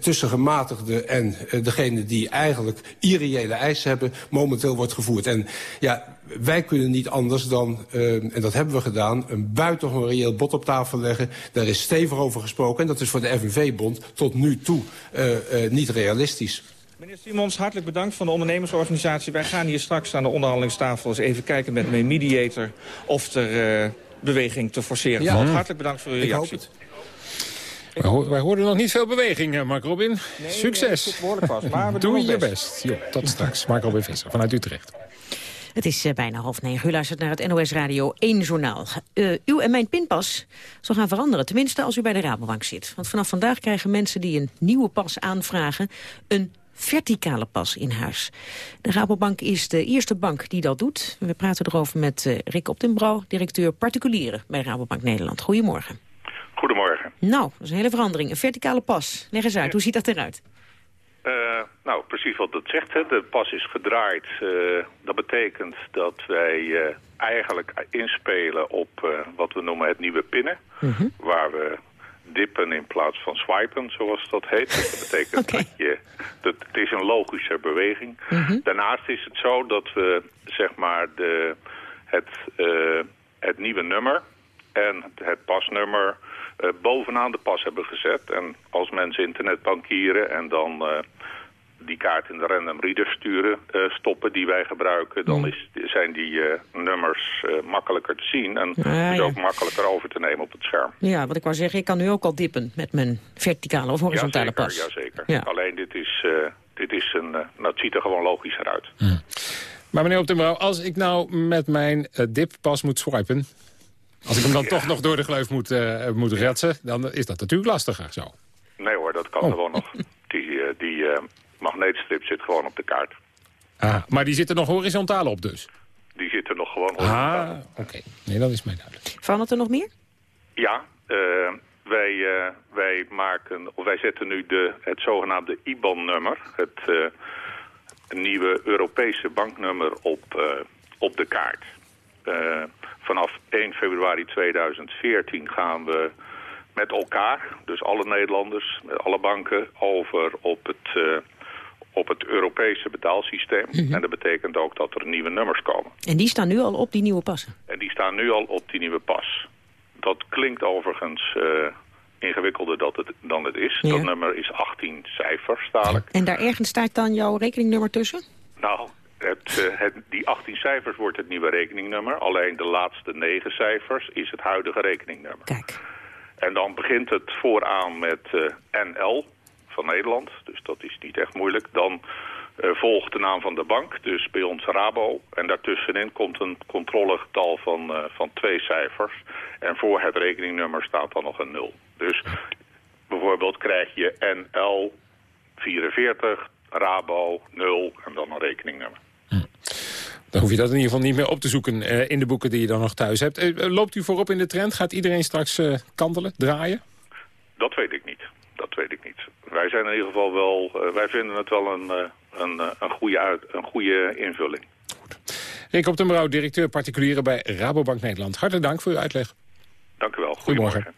tussen gematigden en degene die eigenlijk irreële eisen hebben... momenteel wordt gevoerd. En ja, wij kunnen niet anders dan, uh, en dat hebben we gedaan... een buitengewoon reëel bod op tafel leggen. Daar is stevig over gesproken. En dat is voor de FNV-bond tot nu toe uh, uh, niet realistisch. Meneer Simons, hartelijk bedankt van de ondernemersorganisatie. Wij gaan hier straks aan de onderhandelingstafel eens even kijken met mijn mediator... of er uh, beweging te forceren Ja. valt. Mhm. Hartelijk bedankt voor uw Ik reactie. hoop het. Wij, ho wij hoorden nog niet veel beweging, eh, Mark Robin. Succes. het behoorlijk vast, maar we Doe je best. best. Jo, tot straks. Mark Robin Visser vanuit Utrecht. Het is eh, bijna half negen. U luistert naar het NOS Radio 1 Journaal. Uh, uw en mijn pinpas zal gaan veranderen. Tenminste als u bij de Rabobank zit. Want vanaf vandaag krijgen mensen die een nieuwe pas aanvragen... een verticale pas in huis. De Rabobank is de eerste bank die dat doet. We praten erover met uh, Rick Optenbrouw, directeur particulieren bij Rabobank Nederland. Goedemorgen. Goedemorgen. Nou, dat is een hele verandering. Een verticale pas. Leg eens uit, hoe ziet dat eruit? Uh, nou, precies wat het zegt. Hè. De pas is gedraaid. Uh, dat betekent dat wij uh, eigenlijk inspelen op wat we noemen het nieuwe pinnen. -hmm. Waar we dippen in plaats van swipen, zoals dat heet. Dat betekent okay. dat je... Dat, het is een logische beweging. -hmm. Daarnaast is het zo dat we, zeg maar, de, het, het nieuwe nummer en het pasnummer... Uh, bovenaan de pas hebben gezet. En als mensen internetbankieren en dan uh, die kaart in de random reader sturen, uh, stoppen die wij gebruiken, dan is, zijn die nummers makkelijker te zien en Ah, dus ja. ook makkelijker over te nemen op het scherm. Ja, wat ik wou zeggen, ik kan nu ook al dippen met mijn verticale of horizontale jazeker, pas. Jazeker, Ja. Alleen dit is, dit is een, nou, het ziet er gewoon logischer uit. Maar meneer Optenbrouw, als ik nou met mijn dippas moet swipen... Als ik hem dan ja. toch nog door de gleuf moet, uh, moet retsen, dan is dat natuurlijk lastiger zo. Nee hoor, dat kan Oh. gewoon nog. Die, uh, die uh, magneetstrip zit gewoon op de kaart. Ah, maar die zit er nog horizontaal op dus? Die zit er nog gewoon horizontaal Ah, oké. Okay. Nee, dat is mij duidelijk. Verandert er nog meer? Ja, wij, wij, maken, of wij zetten nu de, het zogenaamde IBAN-nummer, het nieuwe Europese banknummer op, op de kaart. Uh, vanaf 1 februari 2014 gaan we met elkaar, dus alle Nederlanders, met alle banken, over op het, uh, op het Europese betaalsysteem. Mm -hmm. En dat betekent ook dat er nieuwe nummers komen. En die staan nu al op die nieuwe passen? En die staan nu al op die nieuwe pas. Dat klinkt overigens uh, ingewikkelder dat het, dan het is. Ja. Dat nummer is 18 cijfers dadelijk. En daar ergens staat dan jouw rekeningnummer tussen? Nou, het, uh, het, die 18 cijfers wordt het nieuwe rekeningnummer. Alleen de laatste 9 cijfers is het huidige rekeningnummer. Kijk. En dan begint het vooraan met uh, NL van Nederland. Dus dat is niet echt moeilijk. Dan uh, volgt de naam van de bank, dus bij ons Rabo. En daartussenin komt een controlegetal van, van twee cijfers. En voor het rekeningnummer staat dan nog een 0. Dus bijvoorbeeld krijg je NL 44, Rabo 0 en dan een rekeningnummer. Dan hoef je dat in ieder geval niet meer op te zoeken uh, in de boeken die je dan nog thuis hebt. Uh, loopt u voorop in de trend? Gaat iedereen straks uh, kantelen, draaien? Dat weet ik niet. Dat weet ik niet. Wij zijn in ieder geval wel, wij vinden het wel een, een, een, goede, uit, een goede invulling. Goed. Rick Brouw, directeur particulieren bij Rabobank Nederland. Hartelijk dank voor uw uitleg. Dank u wel. Goedemorgen. Goedemorgen.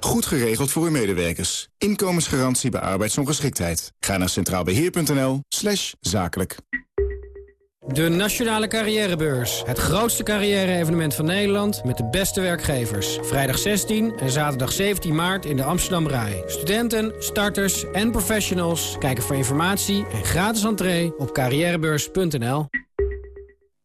Goed geregeld voor uw medewerkers. Inkomensgarantie bij arbeidsongeschiktheid. Ga naar centraalbeheer.nl slash zakelijk. De Nationale Carrièrebeurs. Het grootste carrière-evenement van Nederland met de beste werkgevers. Vrijdag 16 en zaterdag 17 maart in de Amsterdam Rai. Studenten, starters en professionals kijken voor informatie en gratis entree op carrièrebeurs.nl.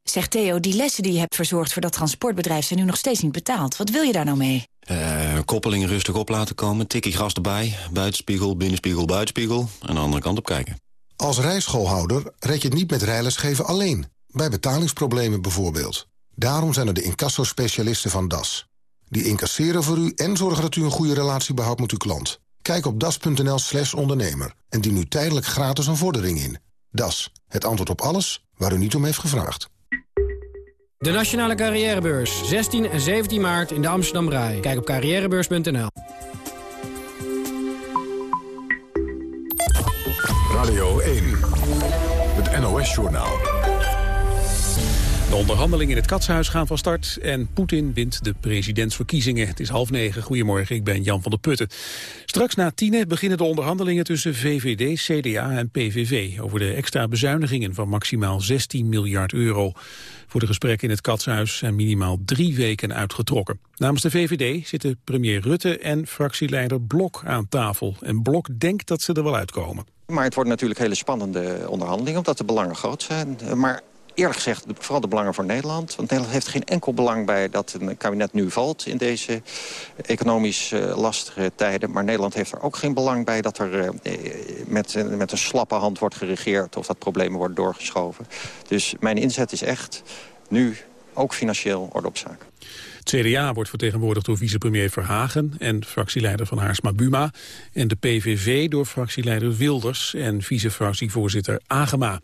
Zeg Theo, die lessen die je hebt verzorgd voor dat transportbedrijf... zijn nu nog steeds niet betaald. Wat wil je daar nou mee? Uh, koppeling rustig op laten komen, tikkie gras erbij... buitenspiegel, binnenspiegel, buitenspiegel... en de andere kant op kijken. Als rijschoolhouder red je het niet met rijlesgeven alleen. Bij betalingsproblemen bijvoorbeeld. Daarom zijn er de incassospecialisten van DAS. Die incasseren voor u en zorgen dat u een goede relatie behoudt met uw klant. Kijk op das.nl slash ondernemer en dien nu tijdelijk gratis een vordering in. DAS, het antwoord op alles waar u niet om heeft gevraagd. De Nationale Carrièrebeurs, 16 en 17 maart in de Amsterdam Rai. Kijk op carrièrebeurs.nl. Radio 1, het NOS-journaal. De onderhandelingen in het Katshuis gaan van start en Poetin wint de presidentsverkiezingen. Het is half negen. Goedemorgen, ik ben Jan van der Putten. Straks na tienen beginnen de onderhandelingen tussen VVD, CDA en PVV... over de extra bezuinigingen van maximaal 16 miljard euro. Voor de gesprekken in het Katshuis zijn minimaal drie weken uitgetrokken. Namens de VVD zitten premier Rutte en fractieleider Blok aan tafel. En Blok denkt dat ze er wel uitkomen. Maar het wordt natuurlijk hele spannende onderhandelingen... omdat de belangen groot zijn. Maar eerlijk gezegd vooral de belangen voor Nederland. Want Nederland heeft geen enkel belang bij dat een kabinet nu valt... in deze economisch uh, lastige tijden. Maar Nederland heeft er ook geen belang bij dat er uh, met, met een slappe hand wordt geregeerd... of dat problemen worden doorgeschoven. Dus mijn inzet is echt nu ook financieel orde op zaken. CDA wordt vertegenwoordigd door vicepremier Verhagen en fractieleider van Haarsma Buma. En de PVV door fractieleider Wilders en vicefractievoorzitter Agema.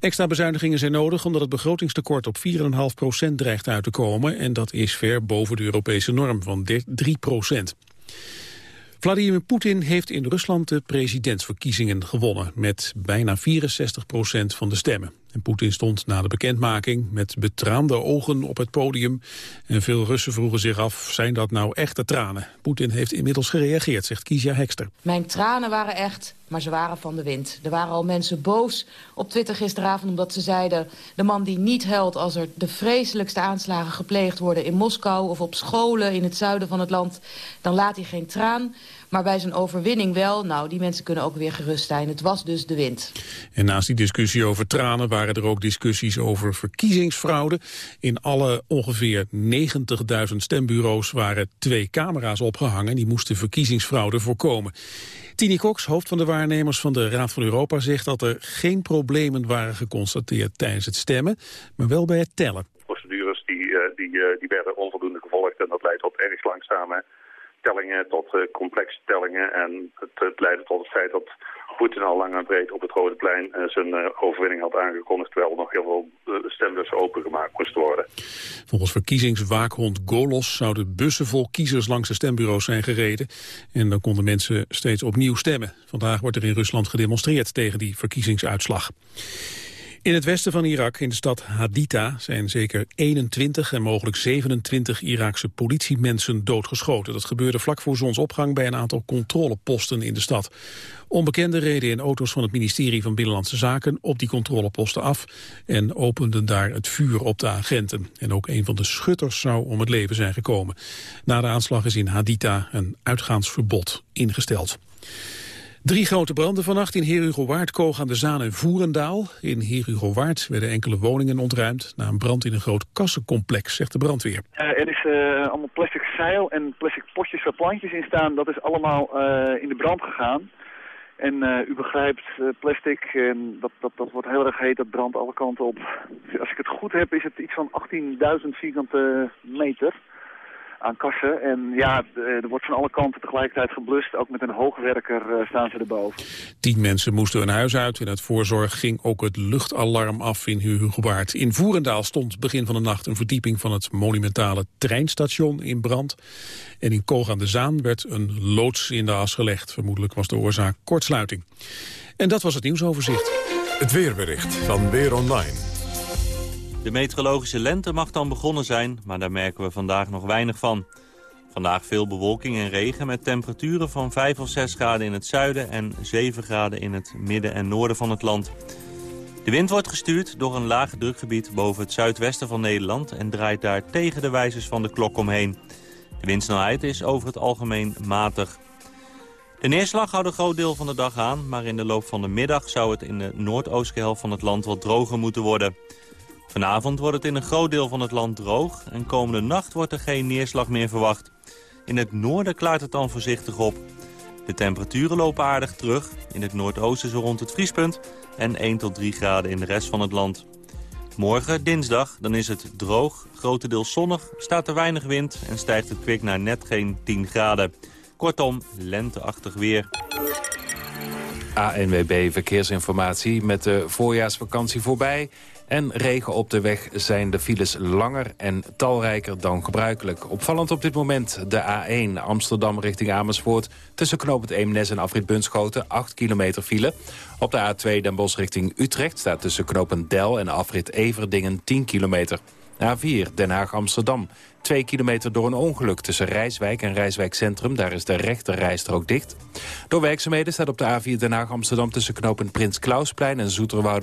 Extra bezuinigingen zijn nodig omdat het begrotingstekort op 4,5% dreigt uit te komen. En dat is ver boven de Europese norm van 3% Vladimir Poetin heeft in Rusland de presidentsverkiezingen gewonnen... met bijna 64% van de stemmen. En Poetin stond na de bekendmaking met betraande ogen op het podium. En veel Russen vroegen zich af, zijn dat nou echte tranen? Poetin heeft inmiddels gereageerd, zegt Kiesja Hekster. Mijn tranen waren echt, maar ze waren van de wind. Er waren al mensen boos op Twitter gisteravond omdat ze zeiden... de man die niet huilt als er de vreselijkste aanslagen gepleegd worden in Moskou... of op scholen in het zuiden van het land, dan laat hij geen traan... Maar bij zijn overwinning wel. Nou, die mensen kunnen ook weer gerust zijn. Het was dus de wind. En naast die discussie over tranen waren er ook discussies over verkiezingsfraude. In alle ongeveer 90.000 stembureaus waren twee camera's opgehangen. Die moesten verkiezingsfraude voorkomen. Tini Cox, hoofd van de waarnemers van de Raad van Europa, zegt dat er geen problemen waren geconstateerd tijdens het stemmen, maar wel bij het tellen. Procedures die, eh, die, eh, die werden onvoldoende gevolgd en dat leidt tot erg langzame tellingen, tot uh, complexe tellingen. En het, leidde tot het feit dat Poetin al lang en breed op het Rode Plein uh, zijn uh, overwinning had aangekondigd... terwijl nog heel veel stembussen opengemaakt moesten worden. Volgens verkiezingswaakhond Golos zouden bussen vol kiezers langs de stembureaus zijn gereden. En dan konden mensen steeds opnieuw stemmen. Vandaag wordt er in Rusland gedemonstreerd tegen die verkiezingsuitslag. In het westen van Irak, in de stad Haditha, zijn zeker 21 en mogelijk 27 Iraakse politiemensen doodgeschoten. Dat gebeurde vlak voor zonsopgang bij een aantal controleposten in de stad. Onbekenden reden in auto's van het ministerie van Binnenlandse Zaken op die controleposten af en openden daar het vuur op de agenten. En ook een van de schutters zou om het leven zijn gekomen. Na de aanslag is in Haditha een uitgaansverbod ingesteld. Drie grote branden vannacht in Herugowaard, Koog aan de Zaan en Voerendaal. In Herugowaard werden enkele woningen ontruimd... na een brand in een groot kassencomplex, zegt de brandweer. Uh, er is uh, allemaal plastic zeil en plastic potjes waar plantjes in staan. Dat is allemaal uh, in de brand gegaan. En u begrijpt, plastic, en dat, dat, dat wordt heel erg heet, dat brandt alle kanten op. Als ik het goed heb, is het iets van 18.000 vierkante meter aan kassen. En ja, er wordt van alle kanten tegelijkertijd geblust. Ook met een hoogwerker uh, staan ze erboven. Tien mensen moesten hun huis uit. In het voorzorg ging ook het luchtalarm af in Hugobaard. In Voerendaal stond begin van de nacht een verdieping van het monumentale treinstation in brand. En in Koog aan de Zaan werd een loods in de as gelegd. Vermoedelijk was de oorzaak kortsluiting. En dat was het nieuwsoverzicht. Het weerbericht van Weer Online. De meteorologische lente mag dan begonnen zijn, maar daar merken we vandaag nog weinig van. Vandaag veel bewolking en regen met temperaturen van 5 of 6 graden in het zuiden... en 7 graden in het midden en noorden van het land. De wind wordt gestuurd door een laag drukgebied boven het zuidwesten van Nederland... en draait daar tegen de wijzers van de klok omheen. De windsnelheid is over het algemeen matig. De neerslag houdt een groot deel van de dag aan... maar in de loop van de middag zou het in de noordoostelijke helft van het land wat droger moeten worden... Vanavond wordt het in een groot deel van het land droog... en komende nacht wordt er geen neerslag meer verwacht. In het noorden klaart het dan voorzichtig op. De temperaturen lopen aardig terug. In het noordoosten zo rond het vriespunt... en 1 tot 3 graden in de rest van het land. Morgen, dinsdag, dan is het droog, grotendeels zonnig... staat er weinig wind en stijgt het kwik naar net geen 10 graden. Kortom, lenteachtig weer. ANWB Verkeersinformatie met de voorjaarsvakantie voorbij... En regen op de weg zijn de files langer en talrijker dan gebruikelijk. Opvallend op dit moment de A1 Amsterdam richting Amersfoort... tussen knooppunt Eemnes en afrit Bunschoten, 8 kilometer file. Op de A2 Den Bosch richting Utrecht staat tussen knooppunt Del en afrit Everdingen 10 kilometer. A4 Den Haag-Amsterdam. Twee kilometer door een ongeluk tussen Rijswijk en Rijswijk Centrum. Daar is de rechter rijstrook dicht. Door werkzaamheden staat op de A4 Den Haag-Amsterdam... tussen knooppunt Prins Klausplein en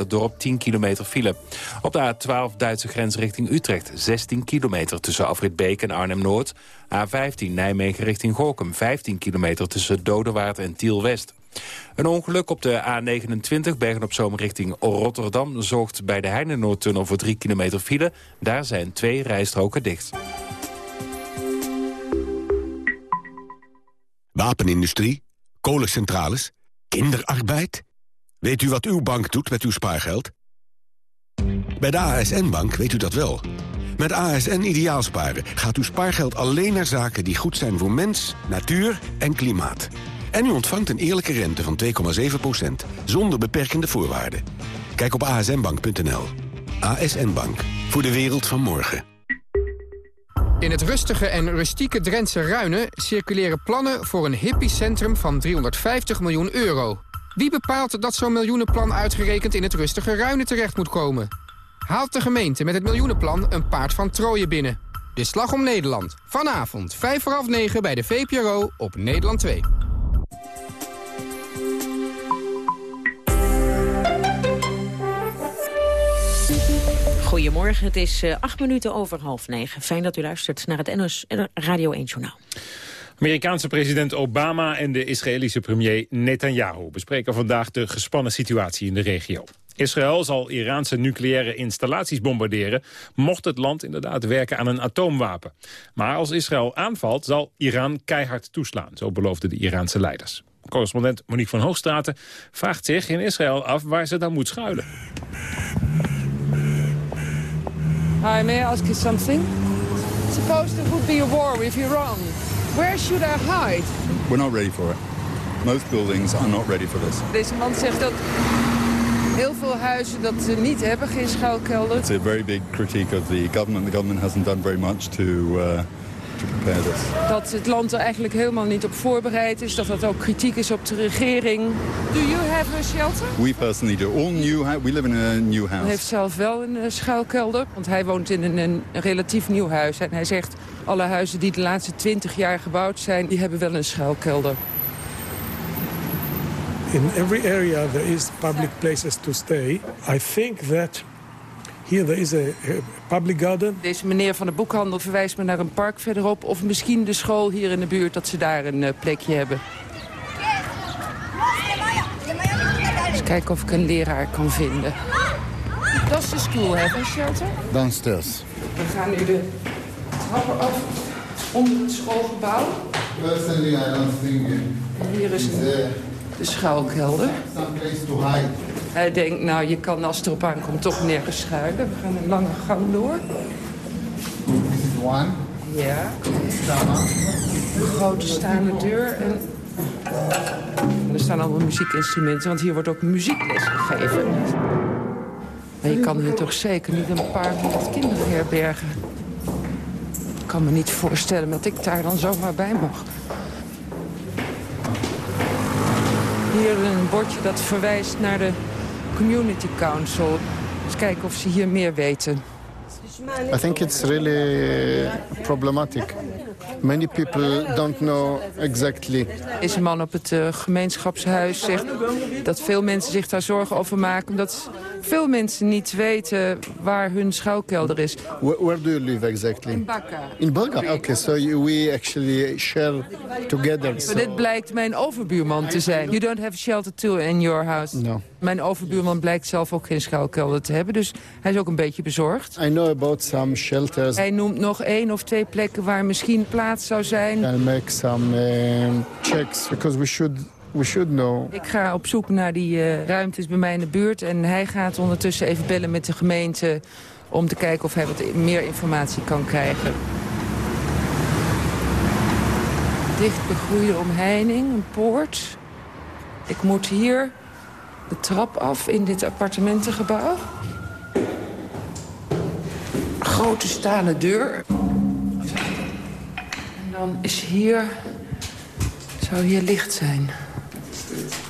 Dorp 10 kilometer file. Op de A12 Duitse grens richting Utrecht 16 kilometer... tussen Afritbeek en Arnhem-Noord. A15 Nijmegen richting Gorkum 15 kilometer tussen Dodewaard en Tiel-West. Een ongeluk op de A29 Bergen-op-Zoom richting Rotterdam... zorgt bij de Heinenoordtunnel voor 3 kilometer file. Daar zijn twee rijstroken dicht. Wapenindustrie, kolencentrales, kinderarbeid. Weet u wat uw bank doet met uw spaargeld? Bij de ASN-bank weet u dat wel. Met ASN Ideaalsparen gaat uw spaargeld alleen naar zaken die goed zijn voor mens, natuur en klimaat. En u ontvangt een eerlijke rente van 2,7%, zonder beperkende voorwaarden. Kijk op asnbank.nl. ASN Bank, voor de wereld van morgen. In het rustige en rustieke Drentse Ruinen circuleren plannen voor een hippiecentrum van 350 miljoen euro. Wie bepaalt dat zo'n miljoenenplan uitgerekend in het rustige Ruinen terecht moet komen? Haalt de gemeente met het miljoenenplan een paard van Troje binnen? De Slag om Nederland. Vanavond, 5 voor half 9 bij de VPRO op Nederland 2. Goedemorgen, het is uh, acht minuten over half negen. Fijn dat u luistert naar het NOS Radio 1 Journaal. Amerikaanse president Obama en de Israëlische premier Netanyahu... bespreken vandaag de gespannen situatie in de regio. Israël zal Iraanse nucleaire installaties bombarderen... mocht het land inderdaad werken aan een atoomwapen. Maar als Israël aanvalt, zal Iran keihard toeslaan. Zo beloofden de Iraanse leiders. Correspondent Monique van Hoogstraten vraagt zich in Israël af... waar ze dan moet schuilen. Hi, may I ask you something? Suppose there would be a war with Iran. Where should I hide? We're not ready for it. Most buildings are not ready for this. Deze man zegt dat heel veel huizen dat ze niet hebben, geen schuilkelder. It's a very big critique of the government. The government hasn't done very much to uh, dat het land er eigenlijk helemaal niet op voorbereid is. Dat dat ook kritiek is op de regering. Do you have a shelter? We personally do. All new we live in a new house. Hij heeft zelf wel een uh, schuilkelder. Want hij woont in een, een, relatief nieuw huis. En hij zegt, alle huizen die de laatste 20 jaar gebouwd zijn... die hebben wel een schuilkelder. In every area there is public places to stay. I think that Here there is a, public garden. Deze meneer van de boekhandel verwijst me naar een park verderop. Of misschien de school hier in de buurt, dat ze daar een uh, plekje hebben. Eens kijken of ik een leraar kan vinden. Dat is de school, hè, shelter? Downstairs. We gaan nu de trappen af onder het schoolgebouw. Personally, I don't think... Hier is een, de schuilkelder. Some place to hide. Hij denkt, nou, je kan als het erop aankomt toch nergens schuilen. We gaan een lange gang door. Is one. Ja. Een grote staande deur en... Er staan allemaal muziekinstrumenten, want hier wordt ook muziekles gegeven. Maar je kan hier toch zeker niet een paar honderd kinderen herbergen. Ik kan me niet voorstellen dat ik daar dan zomaar bij mag. Hier een bordje dat verwijst naar de Community Council. Eens kijken of ze hier meer weten. I think it's really problematic. Many people don't know exactly. Deze man op het uh, gemeenschapshuis zegt dat veel mensen zich daar zorgen over maken... omdat veel mensen niet weten waar hun schuilkelder is. Where, where do you live exactly? In Bakka. In Bakka? Okay, so you, we actually share together. So. dit blijkt mijn overbuurman te zijn. You don't have shelter too in your house? No. Mijn overbuurman blijkt zelf ook geen schuilkelder te hebben, dus hij is ook een beetje bezorgd. I know about some shelters. Hij noemt nog één of twee plekken waar misschien plaats zou zijn. I'll make some uh, checks because we should We should know. Ik ga op zoek naar die uh, ruimtes bij mij in de buurt. En hij gaat ondertussen even bellen met de gemeente... om te kijken of hij wat meer informatie kan krijgen. Dicht begroeide omheining, een poort. Ik moet hier de trap af in dit appartementengebouw. Grote stalen deur. En dan is hier... Zou hier licht zijn.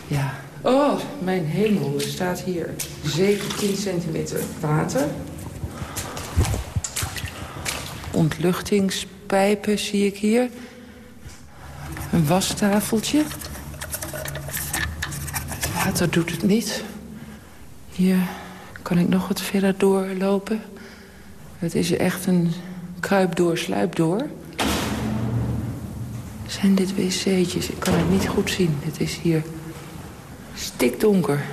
Ja. Oh, mijn hemel. Er staat hier 17 centimeter water. Ontluchtingspijpen zie ik hier. Een wastafeltje. Het water doet het niet. Hier kan ik nog wat verder doorlopen. Het is echt een kruipdoor, sluipdoor. Zijn dit wc'tjes? Ik kan het niet goed zien. Het is hier stikdonker.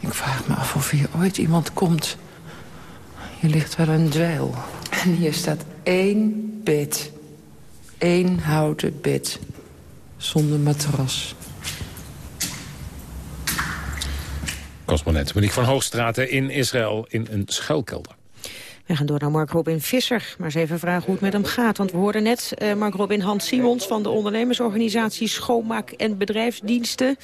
Ik vraag me af of hier ooit iemand komt. Hier ligt wel een dweil. En hier staat één bed. Eén houten bed. Zonder matras. Cosmonet Monique van Hoogstraten in Israël in een schuilkelder. We gaan door naar Mark Robin Visser. Maar eens even vragen hoe het met hem gaat. Want we hoorden net uh, Mark Robin Hans Simons van de ondernemersorganisatie Schoonmaak en Bedrijfsdiensten.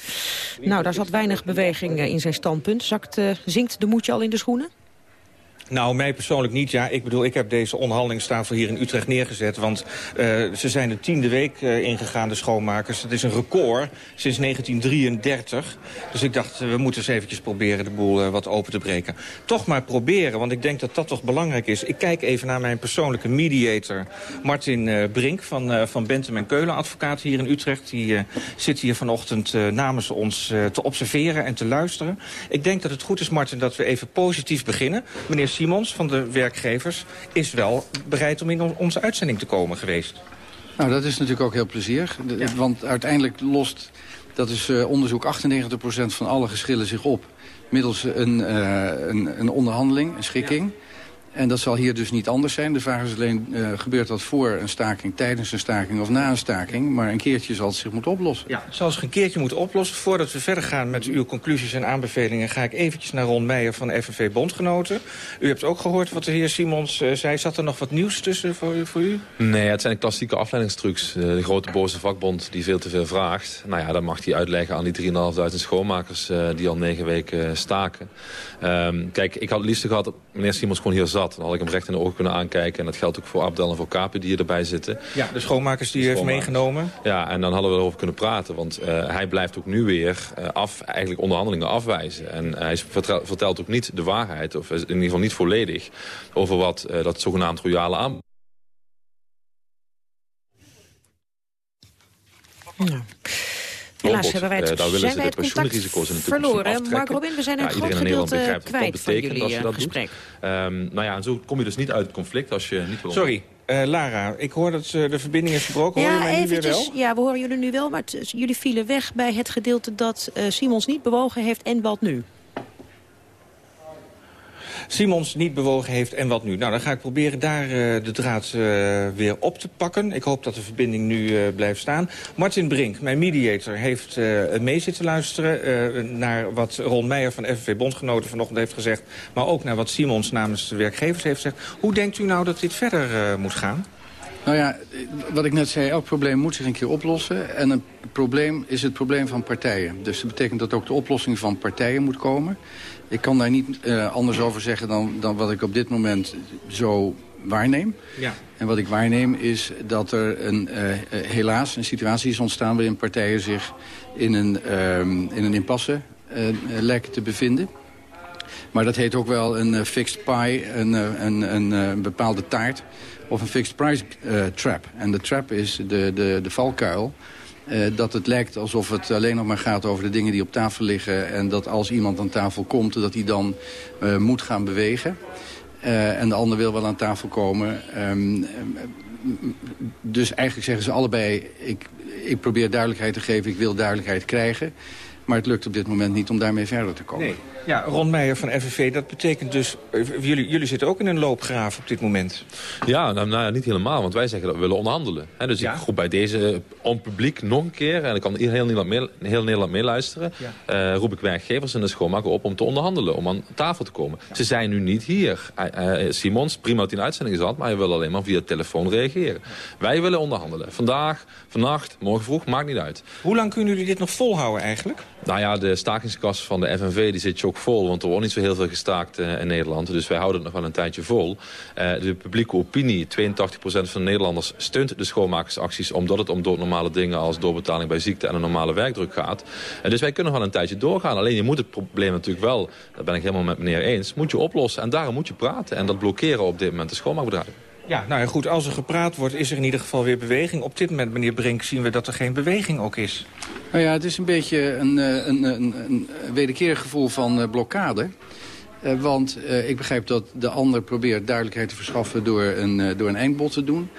Nou, daar zat weinig beweging in zijn standpunt. Zakt, uh, zinkt de moedje al in de schoenen? Nou, mij persoonlijk niet. Ja, ik bedoel, ik heb deze onderhandelingstafel hier in Utrecht neergezet. Want uh, ze zijn de tiende week uh, ingegaan, de schoonmakers. Dat is een record sinds 1933. Dus ik dacht, uh, we moeten eens eventjes proberen de boel wat open te breken. Toch maar proberen, want ik denk dat dat toch belangrijk is. Ik kijk even naar mijn persoonlijke mediator, Martin Brink... van, van Bentham en Keulen, advocaat hier in Utrecht. Die zit hier vanochtend namens ons te observeren en te luisteren. Ik denk dat het goed is, Martin, dat we even positief beginnen. Meneer Simons van de werkgevers is wel bereid om in onze uitzending te komen geweest. Nou, dat is natuurlijk ook heel plezierig. Ja. Want uiteindelijk lost, dat is uh, onderzoek, 98% van alle geschillen zich op... middels een, uh, een, een, onderhandeling, een schikking. Ja. En dat zal hier dus niet anders zijn. De vraag is alleen, uh, gebeurt dat voor een staking, tijdens een staking of na een staking? Maar een keertje zal het zich moeten oplossen. Ja, het zal zich een keertje moeten oplossen. Voordat we verder gaan met uw conclusies en aanbevelingen... ga ik eventjes naar Ron Meijer van FNV Bondgenoten. U hebt ook gehoord wat de heer Simons uh, zei. Zat er nog wat nieuws tussen voor, voor u? Nee, het zijn klassieke afleidingstrucs. Uh, de grote boze vakbond die veel te veel vraagt. Nou ja, dan mag hij uitleggen aan die 3.500 schoonmakers... die al negen weken staken. Um, kijk, ik had het liefst gehad dat meneer Simons gewoon hier zat. Dan had ik hem recht in de ogen kunnen aankijken. En dat geldt ook voor Abdel en voor Kapen die erbij zitten. Ja, de schoonmakers die u heeft meegenomen. Ja, en dan hadden we erover kunnen praten. Want uh, hij blijft ook nu weer uh, af, eigenlijk onderhandelingen afwijzen. En uh, hij vertelt ook niet de waarheid, of in ieder geval niet volledig... over wat dat zogenaamd royale aanbod. Ja. Helaas hebben wij het, uh, daar willen ze de pensioenrisico's in de verloren. Mark Robin, we zijn een ja, groot gedeelte kwijt van jullie uh, gesprek. Um, nou ja, en zo kom je dus niet uit het conflict als je niet wil... Sorry, uh, Lara, ik hoor dat uh, de verbinding is verbroken. Ja, hoor je mij eventjes, nu weer wel? Ja, we horen jullie nu wel, maar jullie vielen weg bij het gedeelte dat uh, Simons niet bewogen heeft en wat nu? Simons niet bewogen heeft en wat nu. Nou, dan ga ik proberen daar de draad weer op te pakken. Ik hoop dat de verbinding nu blijft staan. Martin Brink, mijn mediator, heeft mee zitten luisteren... naar wat Ron Meijer van FNV Bondgenoten vanochtend heeft gezegd... maar ook naar wat Simons namens de werkgevers heeft gezegd. Hoe denkt u nou dat dit verder moet gaan? Nou ja, wat ik net zei, elk probleem moet zich een keer oplossen. En een probleem is het probleem van partijen. Dus dat betekent dat ook de oplossing van partijen moet komen. Ik kan daar niet uh, anders over zeggen dan, dan wat ik op dit moment zo waarneem. Ja. En wat ik waarneem is dat er een, uh, helaas een situatie is ontstaan... waarin partijen zich in een, uh, in een impasse lijken te bevinden. Maar dat heet ook wel een fixed pie, een, een, een, een bepaalde taart of een fixed price trap. En de trap is de, de, de valkuil. Uh, dat het lijkt alsof het alleen nog maar gaat over de dingen die op tafel liggen... en dat als iemand aan tafel komt, dat hij dan uh, moet gaan bewegen. en de ander wil wel aan tafel komen. Um, dus eigenlijk zeggen ze allebei... Ik, ik probeer duidelijkheid te geven, ik wil duidelijkheid krijgen... Maar het lukt op dit moment niet om daarmee verder te komen. Nee. Ja, Ron Meijer van FNV, dat betekent dus... Eh, jullie, jullie zitten ook in een loopgraaf op dit moment. Ja, nou, nou niet helemaal, want wij zeggen dat we willen onderhandelen. dus ik roep bij deze om publiek nog een keer... en ik kan heel Nederland, mee, heel Nederland meeluisteren... Ja. Uh, roep ik werkgevers en de schoonmaker op om te onderhandelen... om aan tafel te komen. Ze zijn nu niet hier. Uh, Simons, prima dat hij in uitzending zat... maar hij wil alleen maar via telefoon reageren. Wij willen onderhandelen. Vandaag, vannacht, morgen vroeg, maakt niet uit. Hoe lang kunnen jullie dit nog volhouden eigenlijk? Nou ja, de stakingskast van de FNV die zit chockvol. Want er wordt niet zo heel veel gestaakt uh, in Nederland. Dus wij houden het nog wel een tijdje vol. Uh, de publieke opinie, 82% van de Nederlanders steunt de schoonmakersacties... omdat het om doodnormale dingen als doorbetaling bij ziekte... en een normale werkdruk gaat. Dus wij kunnen wel een tijdje doorgaan. Alleen je moet het probleem natuurlijk wel, daar ben ik helemaal met meneer eens... moet je oplossen en daarom moet je praten. En dat blokkeren op dit moment de schoonmaakbedrijven. Ja, nou ja, goed. Als er gepraat wordt, is er in ieder geval weer beweging. Op dit moment, meneer Brink, zien we dat er geen beweging ook is. Nou ja, het is een beetje een, een, een, een wederkerig gevoel van blokkade. Uh, want ik begrijp dat de ander probeert duidelijkheid te verschaffen door een, door een eindbod te doen.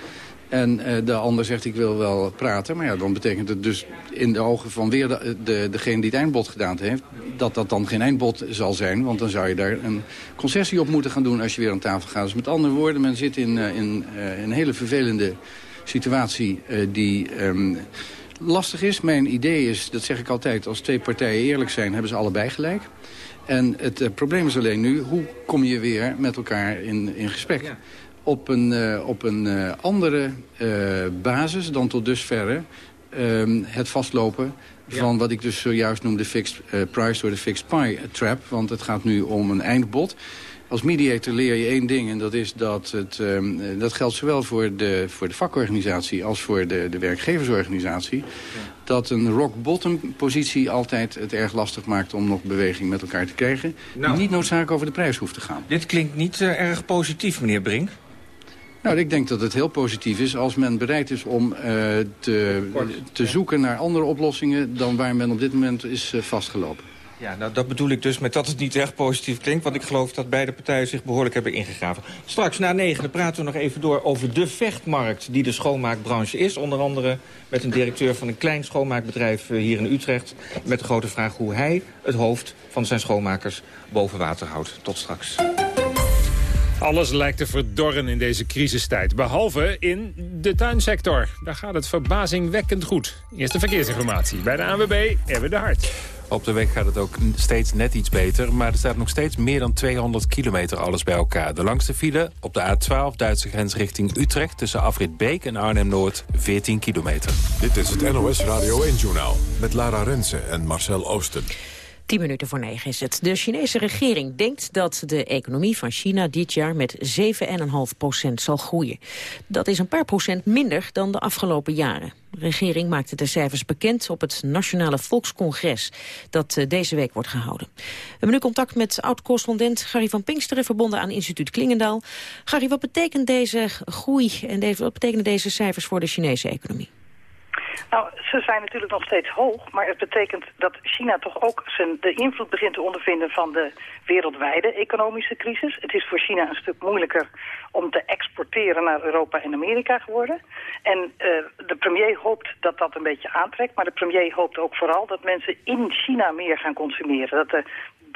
En uh, de ander zegt ik wil wel praten. Maar ja, dan betekent het dus in de ogen van weer de, de, degene die het eindbod gedaan heeft... dat dat dan geen eindbod zal zijn. Want dan zou je daar een concessie op moeten gaan doen als je weer aan tafel gaat. Dus met andere woorden, men zit in, uh, in uh, een hele vervelende situatie die... Um, lastig is. Mijn idee is, dat zeg ik altijd, als twee partijen eerlijk zijn... hebben ze allebei gelijk. En het probleem is alleen nu, hoe kom je weer met elkaar in, in gesprek? Op een, uh, op een uh, andere uh, basis dan tot dusverre ehm, het vastlopen van ja. wat ik dus zojuist noemde fixed price door de fixed pie trap. Want het gaat nu om een eindbod. Als mediator leer je één ding en dat is dat het, um, dat geldt zowel voor de, voor de vakorganisatie als voor de, de werkgeversorganisatie. Ja. Dat een rock bottom positie altijd het erg lastig maakt om nog beweging met elkaar te krijgen. Nou, niet noodzakelijk over de prijs hoeft te gaan. Dit klinkt niet erg positief, meneer Brink. Nou, ik denk dat het heel positief is als men bereid is om uh, te, te zoeken naar andere oplossingen... dan waar men op dit moment is uh, vastgelopen. Ja, nou dat bedoel ik dus met dat het niet echt positief klinkt... want ik geloof dat beide partijen zich behoorlijk hebben ingegraven. Straks na negen praten we nog even door over de vechtmarkt... die de schoonmaakbranche is. Onder andere met een directeur van een klein schoonmaakbedrijf eh, hier in Utrecht... met de grote vraag hoe hij het hoofd van zijn schoonmakers boven water houdt. Tot straks. Alles lijkt te verdorren in deze crisistijd. Behalve in de tuinsector. Daar gaat het verbazingwekkend goed. Eerste verkeersinformatie bij de ANWB, Erwin de Hart. Op de weg gaat het ook steeds net iets beter. Maar er staat nog steeds meer dan 200 kilometer alles bij elkaar. De langste file op de A12 Duitse grens richting Utrecht... tussen Afrit Beek en Arnhem-Noord 14 kilometer. Dit is het NOS Radio 1-journaal met Lara Rensen en Marcel Oosten. 10 minuten voor negen is het. De Chinese regering denkt dat de economie van China dit jaar met 7,5 procent zal groeien. Dat is een paar procent minder dan de afgelopen jaren. De regering maakte de cijfers bekend op het Nationale Volkscongres dat uh, deze week wordt gehouden. We hebben nu contact met oud-correspondent Gary van Pinksteren verbonden aan instituut Klingendaal. Gary, wat betekent deze groei en wat betekenen deze cijfers voor de Chinese economie? Nou, ze zijn natuurlijk nog steeds hoog, maar het betekent dat China toch ook zijn, de invloed begint te ondervinden van de wereldwijde economische crisis. Het is voor China een stuk moeilijker om te exporteren naar Europa en Amerika geworden. En uh, de premier hoopt dat dat een beetje aantrekt, maar de premier hoopt ook vooral dat mensen in China meer gaan consumeren. Dat de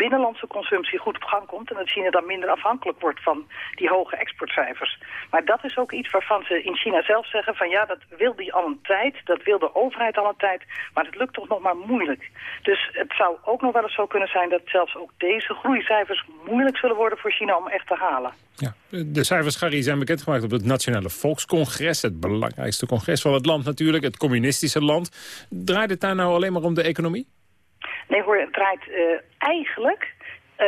binnenlandse consumptie goed op gang komt... en dat China dan minder afhankelijk wordt van die hoge exportcijfers. Maar dat is ook iets waarvan ze in China zelf zeggen van ja, dat wil die al een tijd, dat wil de overheid al een tijd, maar het lukt toch nog maar moeilijk. Dus het zou ook nog wel eens zo kunnen zijn dat zelfs ook deze groeicijfers moeilijk zullen worden voor China om echt te halen. Ja, de cijfers, Gary, zijn bekendgemaakt op het Nationale Volkscongres. Het belangrijkste congres van het land natuurlijk, het communistische land. Draait het daar nou alleen maar om de economie? Nee hoor, het draait uh, eigenlijk uh,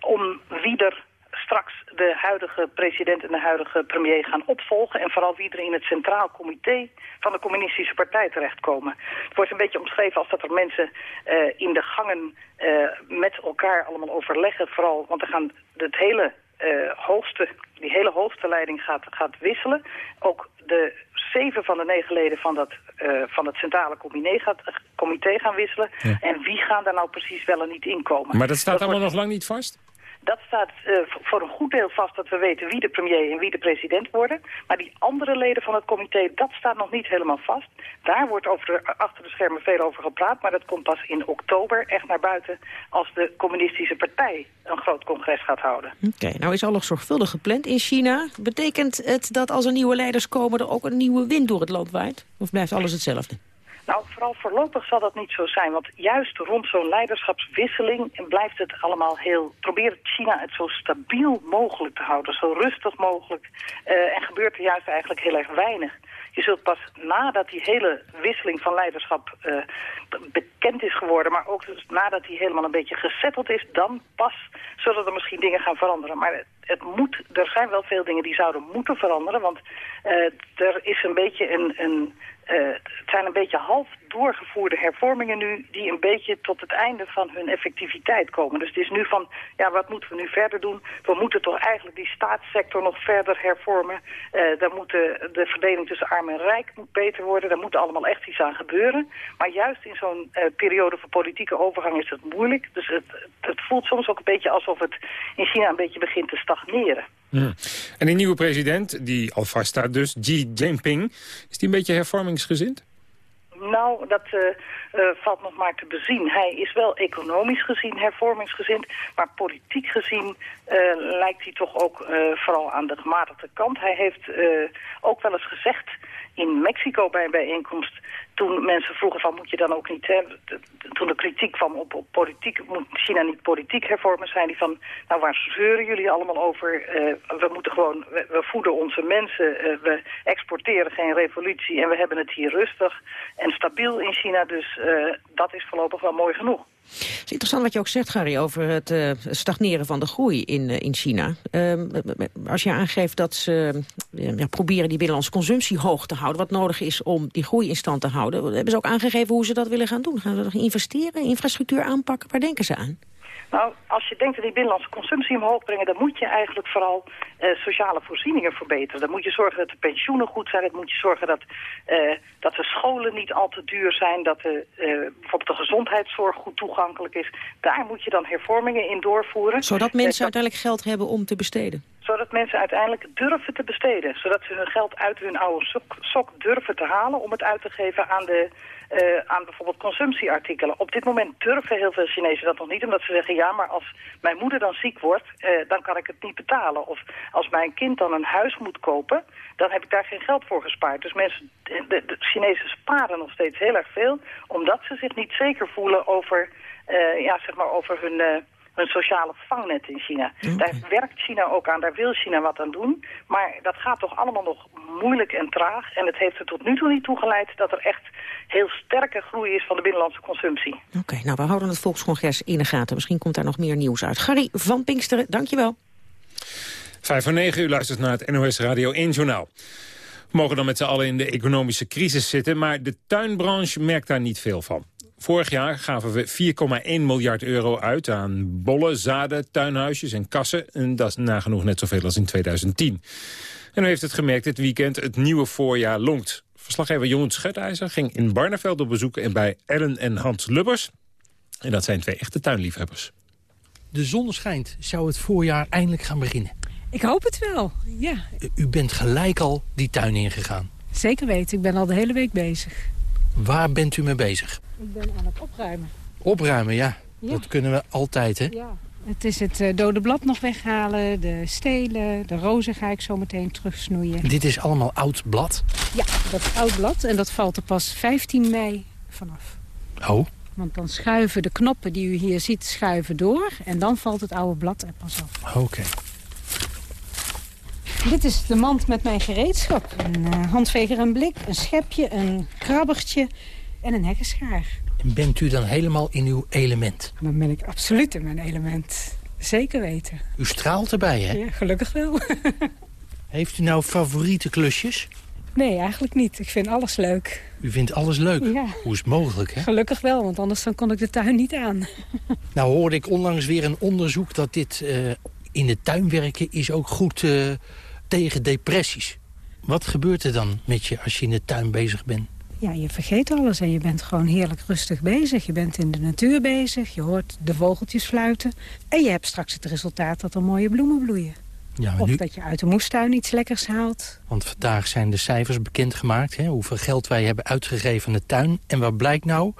om wie er straks de huidige president en de huidige premier gaan opvolgen... en vooral wie er in het Centraal Comité van de Communistische Partij terechtkomen. Het wordt een beetje omschreven als dat er mensen uh, in de gangen met elkaar allemaal overleggen. Vooral, want er gaan het hele hoogste, die hele hoogste leiding gaat, gaat wisselen. Ook de zeven van de negen leden van, dat, uh, van het centrale comité, gaat, comité gaan wisselen. Ja. En wie gaan daar nou precies wel en niet inkomen. Maar dat staat dat allemaal wordt... nog lang niet vast? Dat staat uh, voor een goed deel vast dat we weten wie de premier en wie de president worden. Maar die andere leden van het comité, dat staat nog niet helemaal vast. Daar wordt over de, achter de schermen veel over gepraat. Maar dat komt pas in oktober echt naar buiten als de communistische partij een groot congres gaat houden. Oké, nou is alles zorgvuldig gepland in China. Betekent het dat als er nieuwe leiders komen er ook een nieuwe wind door het land waait? Of blijft alles hetzelfde? Nou, vooral voorlopig zal dat niet zo zijn. Want juist rond zo'n leiderschapswisseling blijft het allemaal heel... probeert China het zo stabiel mogelijk te houden, zo rustig mogelijk. Uh, en gebeurt er juist eigenlijk heel erg weinig. Je zult pas nadat die hele wisseling van leiderschap uh, bekend is geworden... maar ook dus nadat die helemaal een beetje gesetteld is... dan pas zullen er misschien dingen gaan veranderen. Maar het, moet, er zijn wel veel dingen die zouden moeten veranderen... want uh, er is een beetje een... een uh, het zijn een beetje half doorgevoerde hervormingen nu... die een beetje tot het einde van hun effectiviteit komen. Dus het is nu van, ja, wat moeten we nu verder doen? We moeten toch eigenlijk die staatssector nog verder hervormen. Uh, daar moet de, de verdeling tussen arm en rijk moet beter worden. Daar moet allemaal echt iets aan gebeuren. Maar juist in zo'n uh, periode van politieke overgang is het moeilijk. Dus het, het voelt soms ook een beetje alsof het in China een beetje begint te stagneren. Ja. En die nieuwe president, die al vast staat dus, Xi Jinping... is die een beetje hervormingsgezind? Nou, dat uh, uh, valt nog maar te bezien. Hij is wel economisch gezien hervormingsgezind, maar politiek gezien uh, lijkt hij toch ook vooral aan de gematigde kant. Hij heeft ook wel eens gezegd in Mexico bij een bijeenkomst toen mensen vroegen van moet je dan ook niet... Hè, toen de kritiek kwam op, op politiek, moet China niet politiek hervormen... zijn die van, nou waar zeuren jullie allemaal over? Uh, we moeten gewoon, we, voeden onze mensen, uh, we exporteren geen revolutie... en we hebben het hier rustig en stabiel in China. Dus uh, dat is voorlopig wel mooi genoeg. Het is interessant wat je ook zegt, Gary, over het uh, stagneren van de groei in, uh, in China. Uh, als je aangeeft dat ze ja, proberen die binnenlandse consumptie hoog te houden... wat nodig is om die groei in stand te houden... hebben ze ook aangegeven hoe ze dat willen gaan doen. Gaan ze investeren, infrastructuur aanpakken? Waar denken ze aan? Nou, als je denkt dat die binnenlandse consumptie omhoog brengen... dan moet je eigenlijk vooral uh, sociale voorzieningen verbeteren. Dan moet je zorgen dat de pensioenen goed zijn. Dan moet je zorgen dat, uh, dat de scholen niet al te duur zijn. Dat de, uh, bijvoorbeeld de gezondheidszorg goed toegankelijk is. Daar moet je dan hervormingen in doorvoeren. Zodat mensen uiteindelijk geld hebben om te besteden? Zodat mensen uiteindelijk durven te besteden. Zodat ze hun geld uit hun oude sok, sok durven te halen... om het uit te geven aan de uh, aan bijvoorbeeld consumptieartikelen. Op dit moment durven heel veel Chinezen dat nog niet, omdat ze zeggen... ja, maar als mijn moeder dan ziek wordt, uh, dan kan ik het niet betalen. Of als mijn kind dan een huis moet kopen, dan heb ik daar geen geld voor gespaard. Dus mensen, de, Chinezen sparen nog steeds heel erg veel... omdat ze zich niet zeker voelen over, uh, ja, zeg maar over hun een sociale vangnet in China. Okay. Daar werkt China ook aan, daar wil China wat aan doen. Maar dat gaat toch allemaal nog moeilijk en traag. En het heeft er tot nu toe niet toe geleid dat er echt heel sterke groei is van de binnenlandse consumptie. Oké, okay, nou we houden het Volkscongres in de gaten. Misschien komt daar nog meer nieuws uit. Gary van Pinksteren, dankjewel. Vijf voor negen, u luistert naar het NOS Radio 1 Journaal. We mogen dan met z'n allen in de economische crisis zitten... maar de tuinbranche merkt daar niet veel van. Vorig jaar gaven we 4,1 miljard euro uit aan bollen, zaden, tuinhuisjes en kassen. En dat is nagenoeg net zoveel als in 2010. En u heeft het gemerkt dit weekend, het nieuwe voorjaar longt. Verslaggever Jeroen Schutijzer ging in Barneveld op bezoek en bij Ellen en Hans Lubbers. En dat zijn twee echte tuinliefhebbers. De zon schijnt. Zou het voorjaar eindelijk gaan beginnen? Ik hoop het wel, ja. U bent gelijk al die tuin ingegaan? Zeker weten. Ik ben al de hele week bezig. Waar bent u mee bezig? Ik ben aan het opruimen. Opruimen, ja. Ja. Dat kunnen we altijd, hè? Ja. Het is het eh, dode blad nog weghalen, de stelen, de rozen ga ik zo meteen terugsnoeien. Dit is allemaal oud blad. Ja, dat is oud blad en dat valt er pas 15 mei vanaf. Oh, Want dan schuiven de knoppen die u hier ziet schuiven door en dan valt het oude blad er pas af. oké. Dit is de mand met mijn gereedschap. Een eh, handveger en blik, een schepje, een krabbertje en een hekkenschaar. En bent u dan helemaal in uw element? Dan ben ik absoluut in mijn element. Zeker weten. U straalt erbij, hè? Ja, gelukkig wel. Heeft u nou favoriete klusjes? Nee, eigenlijk niet. Ik vind alles leuk. U vindt alles leuk? Ja. Hoe is het mogelijk, hè? Gelukkig wel, want anders dan kon ik de tuin niet aan. Nou hoorde ik onlangs weer een onderzoek dat dit eh, in de tuin werken is ook goed eh, tegen depressies. Wat gebeurt er dan met je als je in de tuin bezig bent? Ja, je vergeet alles en je bent gewoon heerlijk rustig bezig. Je bent in de natuur bezig, je hoort de vogeltjes fluiten. En je hebt straks het resultaat dat er mooie bloemen bloeien. Ja, Of nu, dat je uit de moestuin iets lekkers haalt. want vandaag zijn de cijfers bekendgemaakt. Hè, hoeveel geld wij hebben uitgegeven aan de tuin. En wat blijkt nou?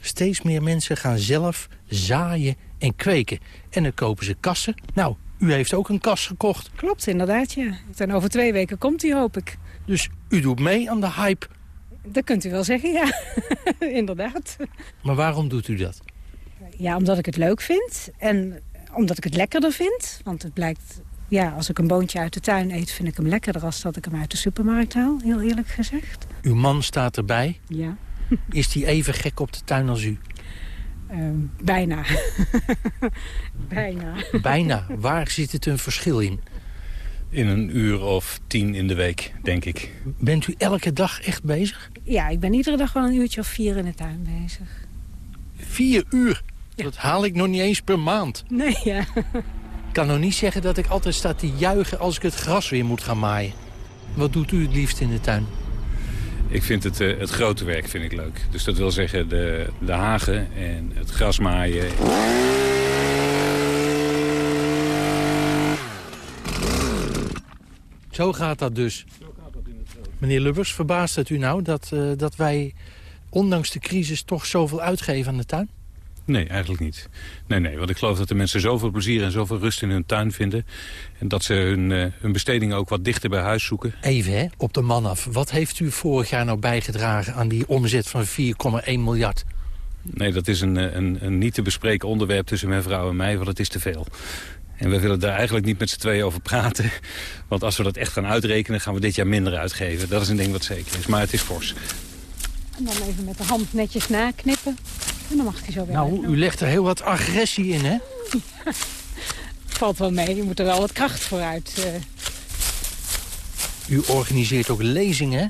Steeds meer mensen gaan zelf zaaien en kweken. En dan kopen ze kassen. Nou, u heeft ook een kas gekocht. Klopt, inderdaad, ja. En over twee weken komt die, hoop ik. Dus u doet mee aan de hype. Dat kunt u wel zeggen, ja. inderdaad. Maar waarom doet u dat? Ja, omdat ik het leuk vind. En omdat ik het lekkerder vind. Want het blijkt, ja, als ik een boontje uit de tuin eet... vind ik hem lekkerder als dat ik hem uit de supermarkt haal. Heel eerlijk gezegd. Uw man staat erbij. Ja. Is die even gek op de tuin als u? Ehm, bijna. bijna. Bijna. Waar zit het een verschil in? In een uur of tien in de week, denk ik. Bent u elke dag echt bezig? Ja, ik ben iedere dag wel een uurtje of vier in de tuin bezig. Vier uur? Dat haal ik nog niet eens per maand. Nee, ja. Ik kan nog niet zeggen dat ik altijd sta te juichen als ik het gras weer moet gaan maaien. Wat doet u het liefst in de tuin? Ik vind het, eh, het grote werk vind ik leuk. Dus dat wil zeggen de, de hagen en het gras maaien. Zo gaat dat dus. Meneer Lubbers, verbaast het u nou dat, eh, dat wij ondanks de crisis toch zoveel uitgeven aan de tuin? Nee, eigenlijk niet. Nee, nee, want ik geloof dat de mensen zoveel plezier en zoveel rust in hun tuin vinden. En dat ze hun, eh, hun besteding ook wat dichter bij huis zoeken. Even hè, op de man af. Wat heeft u vorig jaar nou bijgedragen aan die omzet van 4,1 miljard? Nee, dat is een, eh, een, een niet te bespreken onderwerp tussen mijn vrouw en mij, want het is te veel. En we willen daar eigenlijk niet met z'n tweeën over praten. Want als we dat echt gaan uitrekenen, gaan we dit jaar minder uitgeven. Dat is een ding wat zeker is, maar het is fors. En dan even met de hand netjes naknippen. En dan mag hij zo weer Nou, u legt er heel wat agressie in, hè? Valt wel mee, je moet er wel wat kracht voor uit. eh. U organiseert ook lezingen, hè?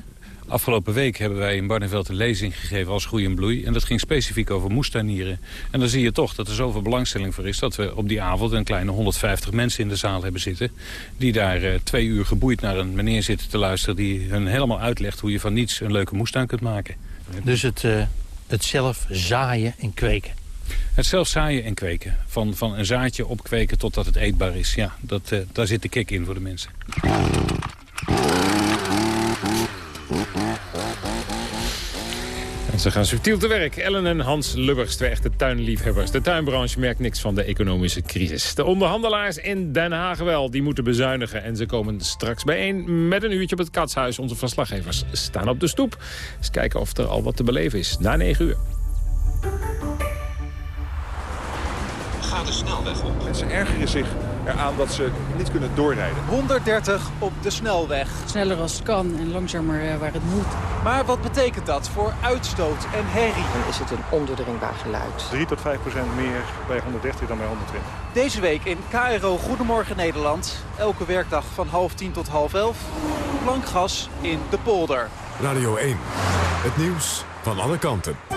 Afgelopen week hebben wij in Barneveld een lezing gegeven als Groei en Bloei. En dat ging specifiek over moestuinieren. En dan zie je toch dat er zoveel belangstelling voor is... dat we op die avond een kleine 150 mensen in de zaal hebben zitten... die daar eh, twee uur geboeid naar een meneer zitten te luisteren... die hun helemaal uitlegt hoe je van niets een leuke moestuin kunt maken. Dus het, eh, het zelf zaaien en kweken. Het zelf zaaien en kweken. Van, van een zaadje opkweken totdat het eetbaar is. Ja, dat, eh, daar zit de kick in voor de mensen. En ze gaan subtiel te werk. Ellen en Hans Lubbers, twee echte tuinliefhebbers. De tuinbranche merkt niks van de economische crisis. De onderhandelaars in Den Haag wel, die moeten bezuinigen. En ze komen straks bijeen met een uurtje op het Katshuis. Onze verslaggevers staan op de stoep. Eens kijken of er al wat te beleven is. Na 9 uur. Ga de snelweg op. Mensen ergeren zich eraan dat ze niet kunnen doorrijden. 130 op de snelweg. Sneller als het kan en langzamer eh, waar het moet. Maar wat betekent dat voor uitstoot en herrie? is het een ondoordringbaar geluid. 3 tot 5 procent meer bij 130 dan bij 120. Deze week in KRO Goedemorgen Nederland. Elke werkdag van half tien tot half elf. Plankgas in de polder. Radio 1. Het nieuws van alle kanten.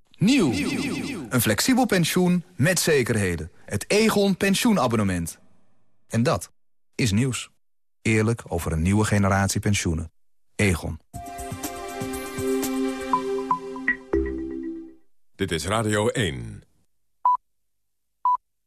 Nieuw. Een flexibel pensioen met zekerheden. Het Egon pensioenabonnement. En dat is nieuws. Eerlijk over een nieuwe generatie pensioenen. Egon. Dit is Radio 1.